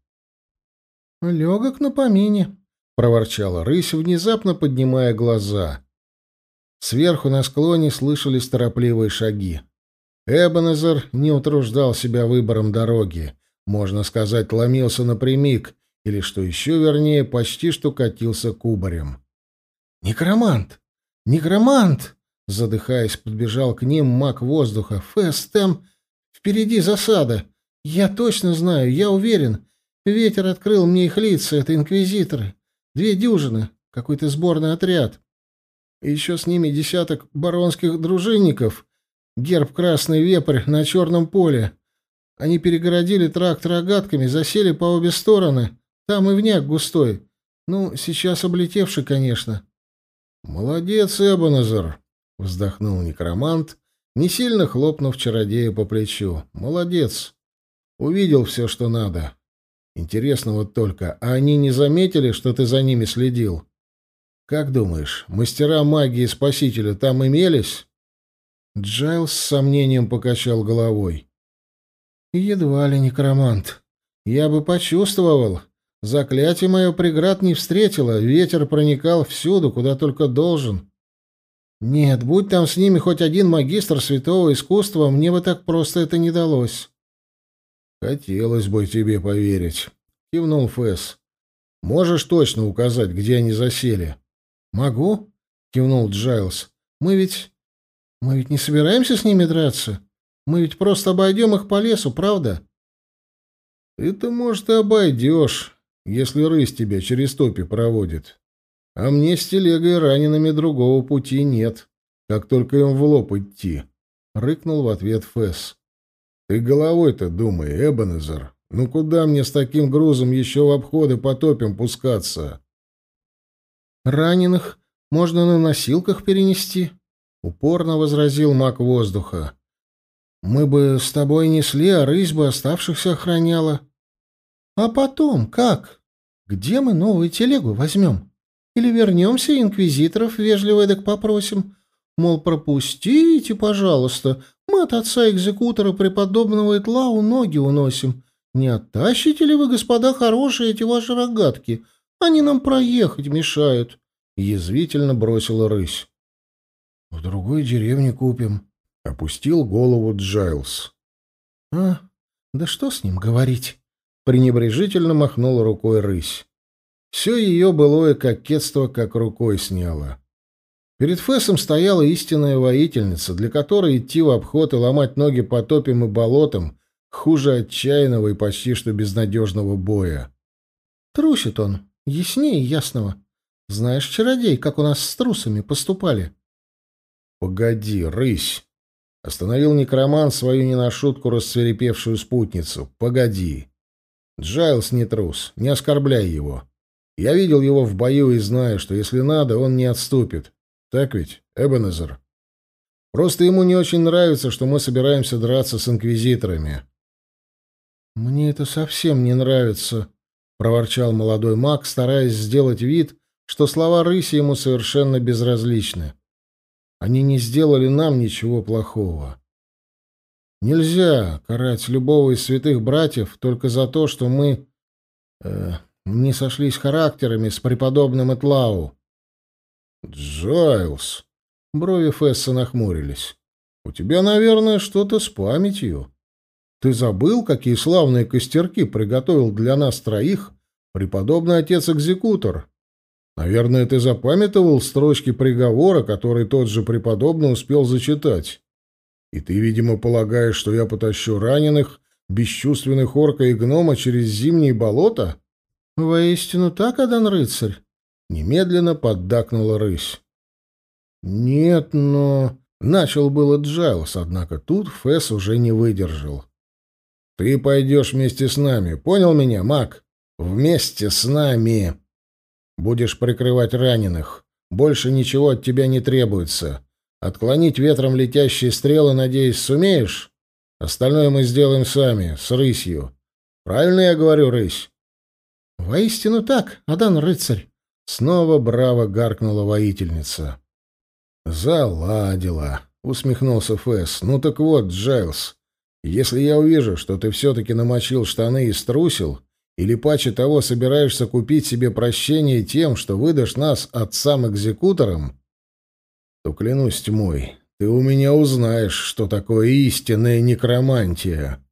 «Легок на помине», — проворчала рысь, внезапно поднимая глаза. Сверху на склоне слышались торопливые шаги. Эбенезер не утруждал себя выбором дороги. Можно сказать, ломился напрямик, или, что еще вернее, почти что катился кубарем. «Некромант! Некромант!» Задыхаясь, подбежал к ним маг воздуха. «Фэстем! Впереди засада! Я точно знаю, я уверен. Ветер открыл мне их лица, это инквизиторы. Две дюжины, какой-то сборный отряд. Еще с ними десяток баронских дружинников. Герб «Красный вепрь» на черном поле. Они перегородили тракт рогатками, засели по обе стороны. Там и вняк густой. Ну, сейчас облетевший, конечно. «Молодец, Эбоназар!» Вздохнул некромант, не сильно хлопнув чародея по плечу. Молодец. Увидел все, что надо. Интересно вот только, а они не заметили, что ты за ними следил? Как думаешь, мастера магии Спасителя там имелись? Джайлс с сомнением покачал головой. Едва ли некромант. Я бы почувствовал. Заклятие мое преград не встретило, ветер проникал всюду, куда только должен. Нет, будь там с ними хоть один магистр святого искусства, мне бы так просто это не далось. Хотелось бы тебе поверить, кивнул Фэс. Можешь точно указать, где они засели? Могу, кивнул Джайлс. Мы ведь мы ведь не собираемся с ними драться. Мы ведь просто обойдем их по лесу, правда? Ты-то, может, и обойдешь, если рысь тебя через топи проводит. А мне с телегой ранеными другого пути нет, как только им в лоб идти, — рыкнул в ответ Фэс. Ты головой-то думай, Эбенезер, ну куда мне с таким грузом еще в обходы по топям пускаться? Раненых можно на носилках перенести, — упорно возразил маг воздуха. Мы бы с тобой несли, а рысь бы оставшихся охраняла. А потом как? Где мы новую телегу возьмем? Или вернемся, инквизиторов вежливо эдак попросим. Мол, пропустите, пожалуйста, мы от отца-экзекутора преподобного Этлау ноги уносим. Не оттащите ли вы, господа хорошие, эти ваши рогатки? Они нам проехать мешают. Язвительно бросила рысь. — В другой деревне купим. — опустил голову Джайлз. — А, да что с ним говорить? — пренебрежительно махнула рукой рысь. Все ее былое кокетство как рукой сняло. Перед Фессом стояла истинная воительница, для которой идти в обход и ломать ноги по топям и болотам хуже отчаянного и почти что безнадежного боя. Трусит он, яснее ясного. Знаешь, чародей, как у нас с трусами поступали? «Погоди, рысь!» Остановил некроман свою не на шутку рассверепевшую спутницу. «Погоди!» Джайлс не трус, не оскорбляй его. Я видел его в бою и знаю, что если надо, он не отступит. Так ведь, Эбенезер? Просто ему не очень нравится, что мы собираемся драться с инквизиторами. «Мне это совсем не нравится», — проворчал молодой маг, стараясь сделать вид, что слова рыси ему совершенно безразличны. «Они не сделали нам ничего плохого. Нельзя карать любого из святых братьев только за то, что мы э, не сошлись характерами с преподобным Этлау». «Джайлз», — брови Фесса нахмурились, — «у тебя, наверное, что-то с памятью». Ты забыл, какие славные костерки приготовил для нас троих преподобный отец-экзекутор? Наверное, ты запамятовал строчки приговора, который тот же преподобный успел зачитать. И ты, видимо, полагаешь, что я потащу раненых, бесчувственных орка и гнома через зимние болота? Воистину так, Адан рыцарь? Немедленно поддакнула рысь. Нет, но... Начал было Джайлс, однако тут Фэс уже не выдержал. Ты пойдешь вместе с нами, понял меня, маг? Вместе с нами. Будешь прикрывать раненых. Больше ничего от тебя не требуется. Отклонить ветром летящие стрелы, надеюсь, сумеешь? Остальное мы сделаем сами, с рысью. Правильно я говорю, рысь? Воистину так, Адан рыцарь. Снова браво гаркнула воительница. Заладила, усмехнулся Фэс. Ну так вот, Джайлс, если я увижу, что ты все-таки намочил штаны и струсил, или паче того собираешься купить себе прощение тем, что выдашь нас отцам-экзекуторам, то, клянусь тьмой, ты у меня узнаешь, что такое истинная некромантия».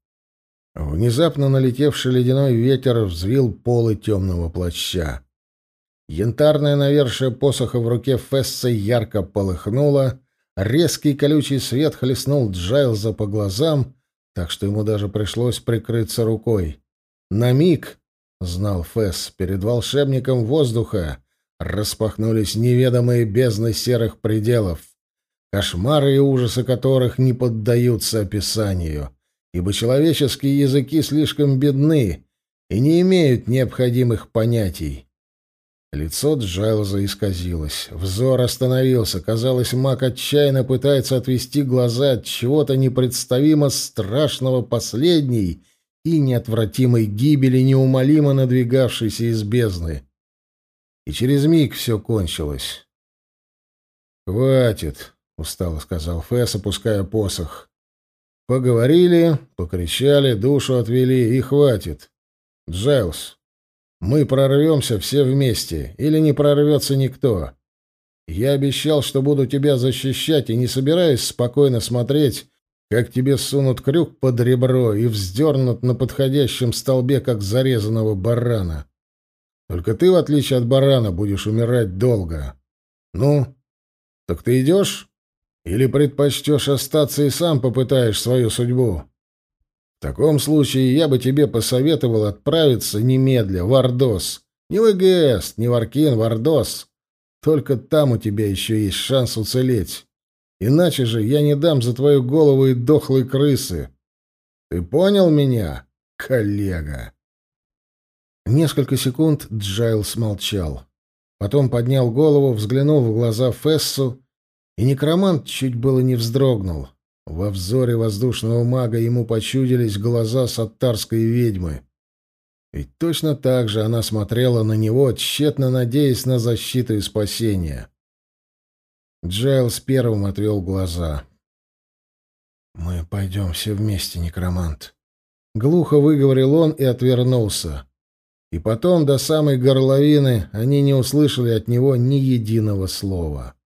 Внезапно налетевший ледяной ветер взвил полы темного плаща. Янтарное навершие посоха в руке Фесса ярко полыхнуло, резкий колючий свет хлестнул Джайлза по глазам, так что ему даже пришлось прикрыться рукой. На миг, знал Фэс, перед волшебником воздуха распахнулись неведомые бездны серых пределов, кошмары и ужасы которых не поддаются описанию, ибо человеческие языки слишком бедны и не имеют необходимых понятий. Лицо Джайлза исказилось. Взор остановился. Казалось, маг отчаянно пытается отвести глаза от чего-то непредставимо страшного последней и неотвратимой гибели, неумолимо надвигавшейся из бездны. И через миг все кончилось. «Хватит», — устало сказал Фэс, опуская посох. «Поговорили, покричали, душу отвели, и хватит. Джайлз, мы прорвемся все вместе, или не прорвется никто. Я обещал, что буду тебя защищать, и не собираюсь спокойно смотреть, как тебе сунут крюк под ребро и вздернут на подходящем столбе, как зарезанного барана. Только ты, в отличие от барана, будешь умирать долго. Ну, так ты идешь? Или предпочтешь остаться и сам попытаешь свою судьбу?» В таком случае я бы тебе посоветовал отправиться немедля в Ордос. Не в Эгест, не в Аркин, в Ордос. Только там у тебя еще есть шанс уцелеть. Иначе же я не дам за твою голову и дохлой крысы. Ты понял меня, коллега?» Несколько секунд Джайлс молчал. Потом поднял голову, взглянул в глаза Фессу, и некромант чуть было не вздрогнул. Во взоре воздушного мага ему почудились глаза саттарской ведьмы. Ведь точно так же она смотрела на него, тщетно надеясь на защиту и спасение. Джайлс первым отвел глаза. «Мы пойдем все вместе, некромант». Глухо выговорил он и отвернулся. И потом, до самой горловины, они не услышали от него ни единого слова.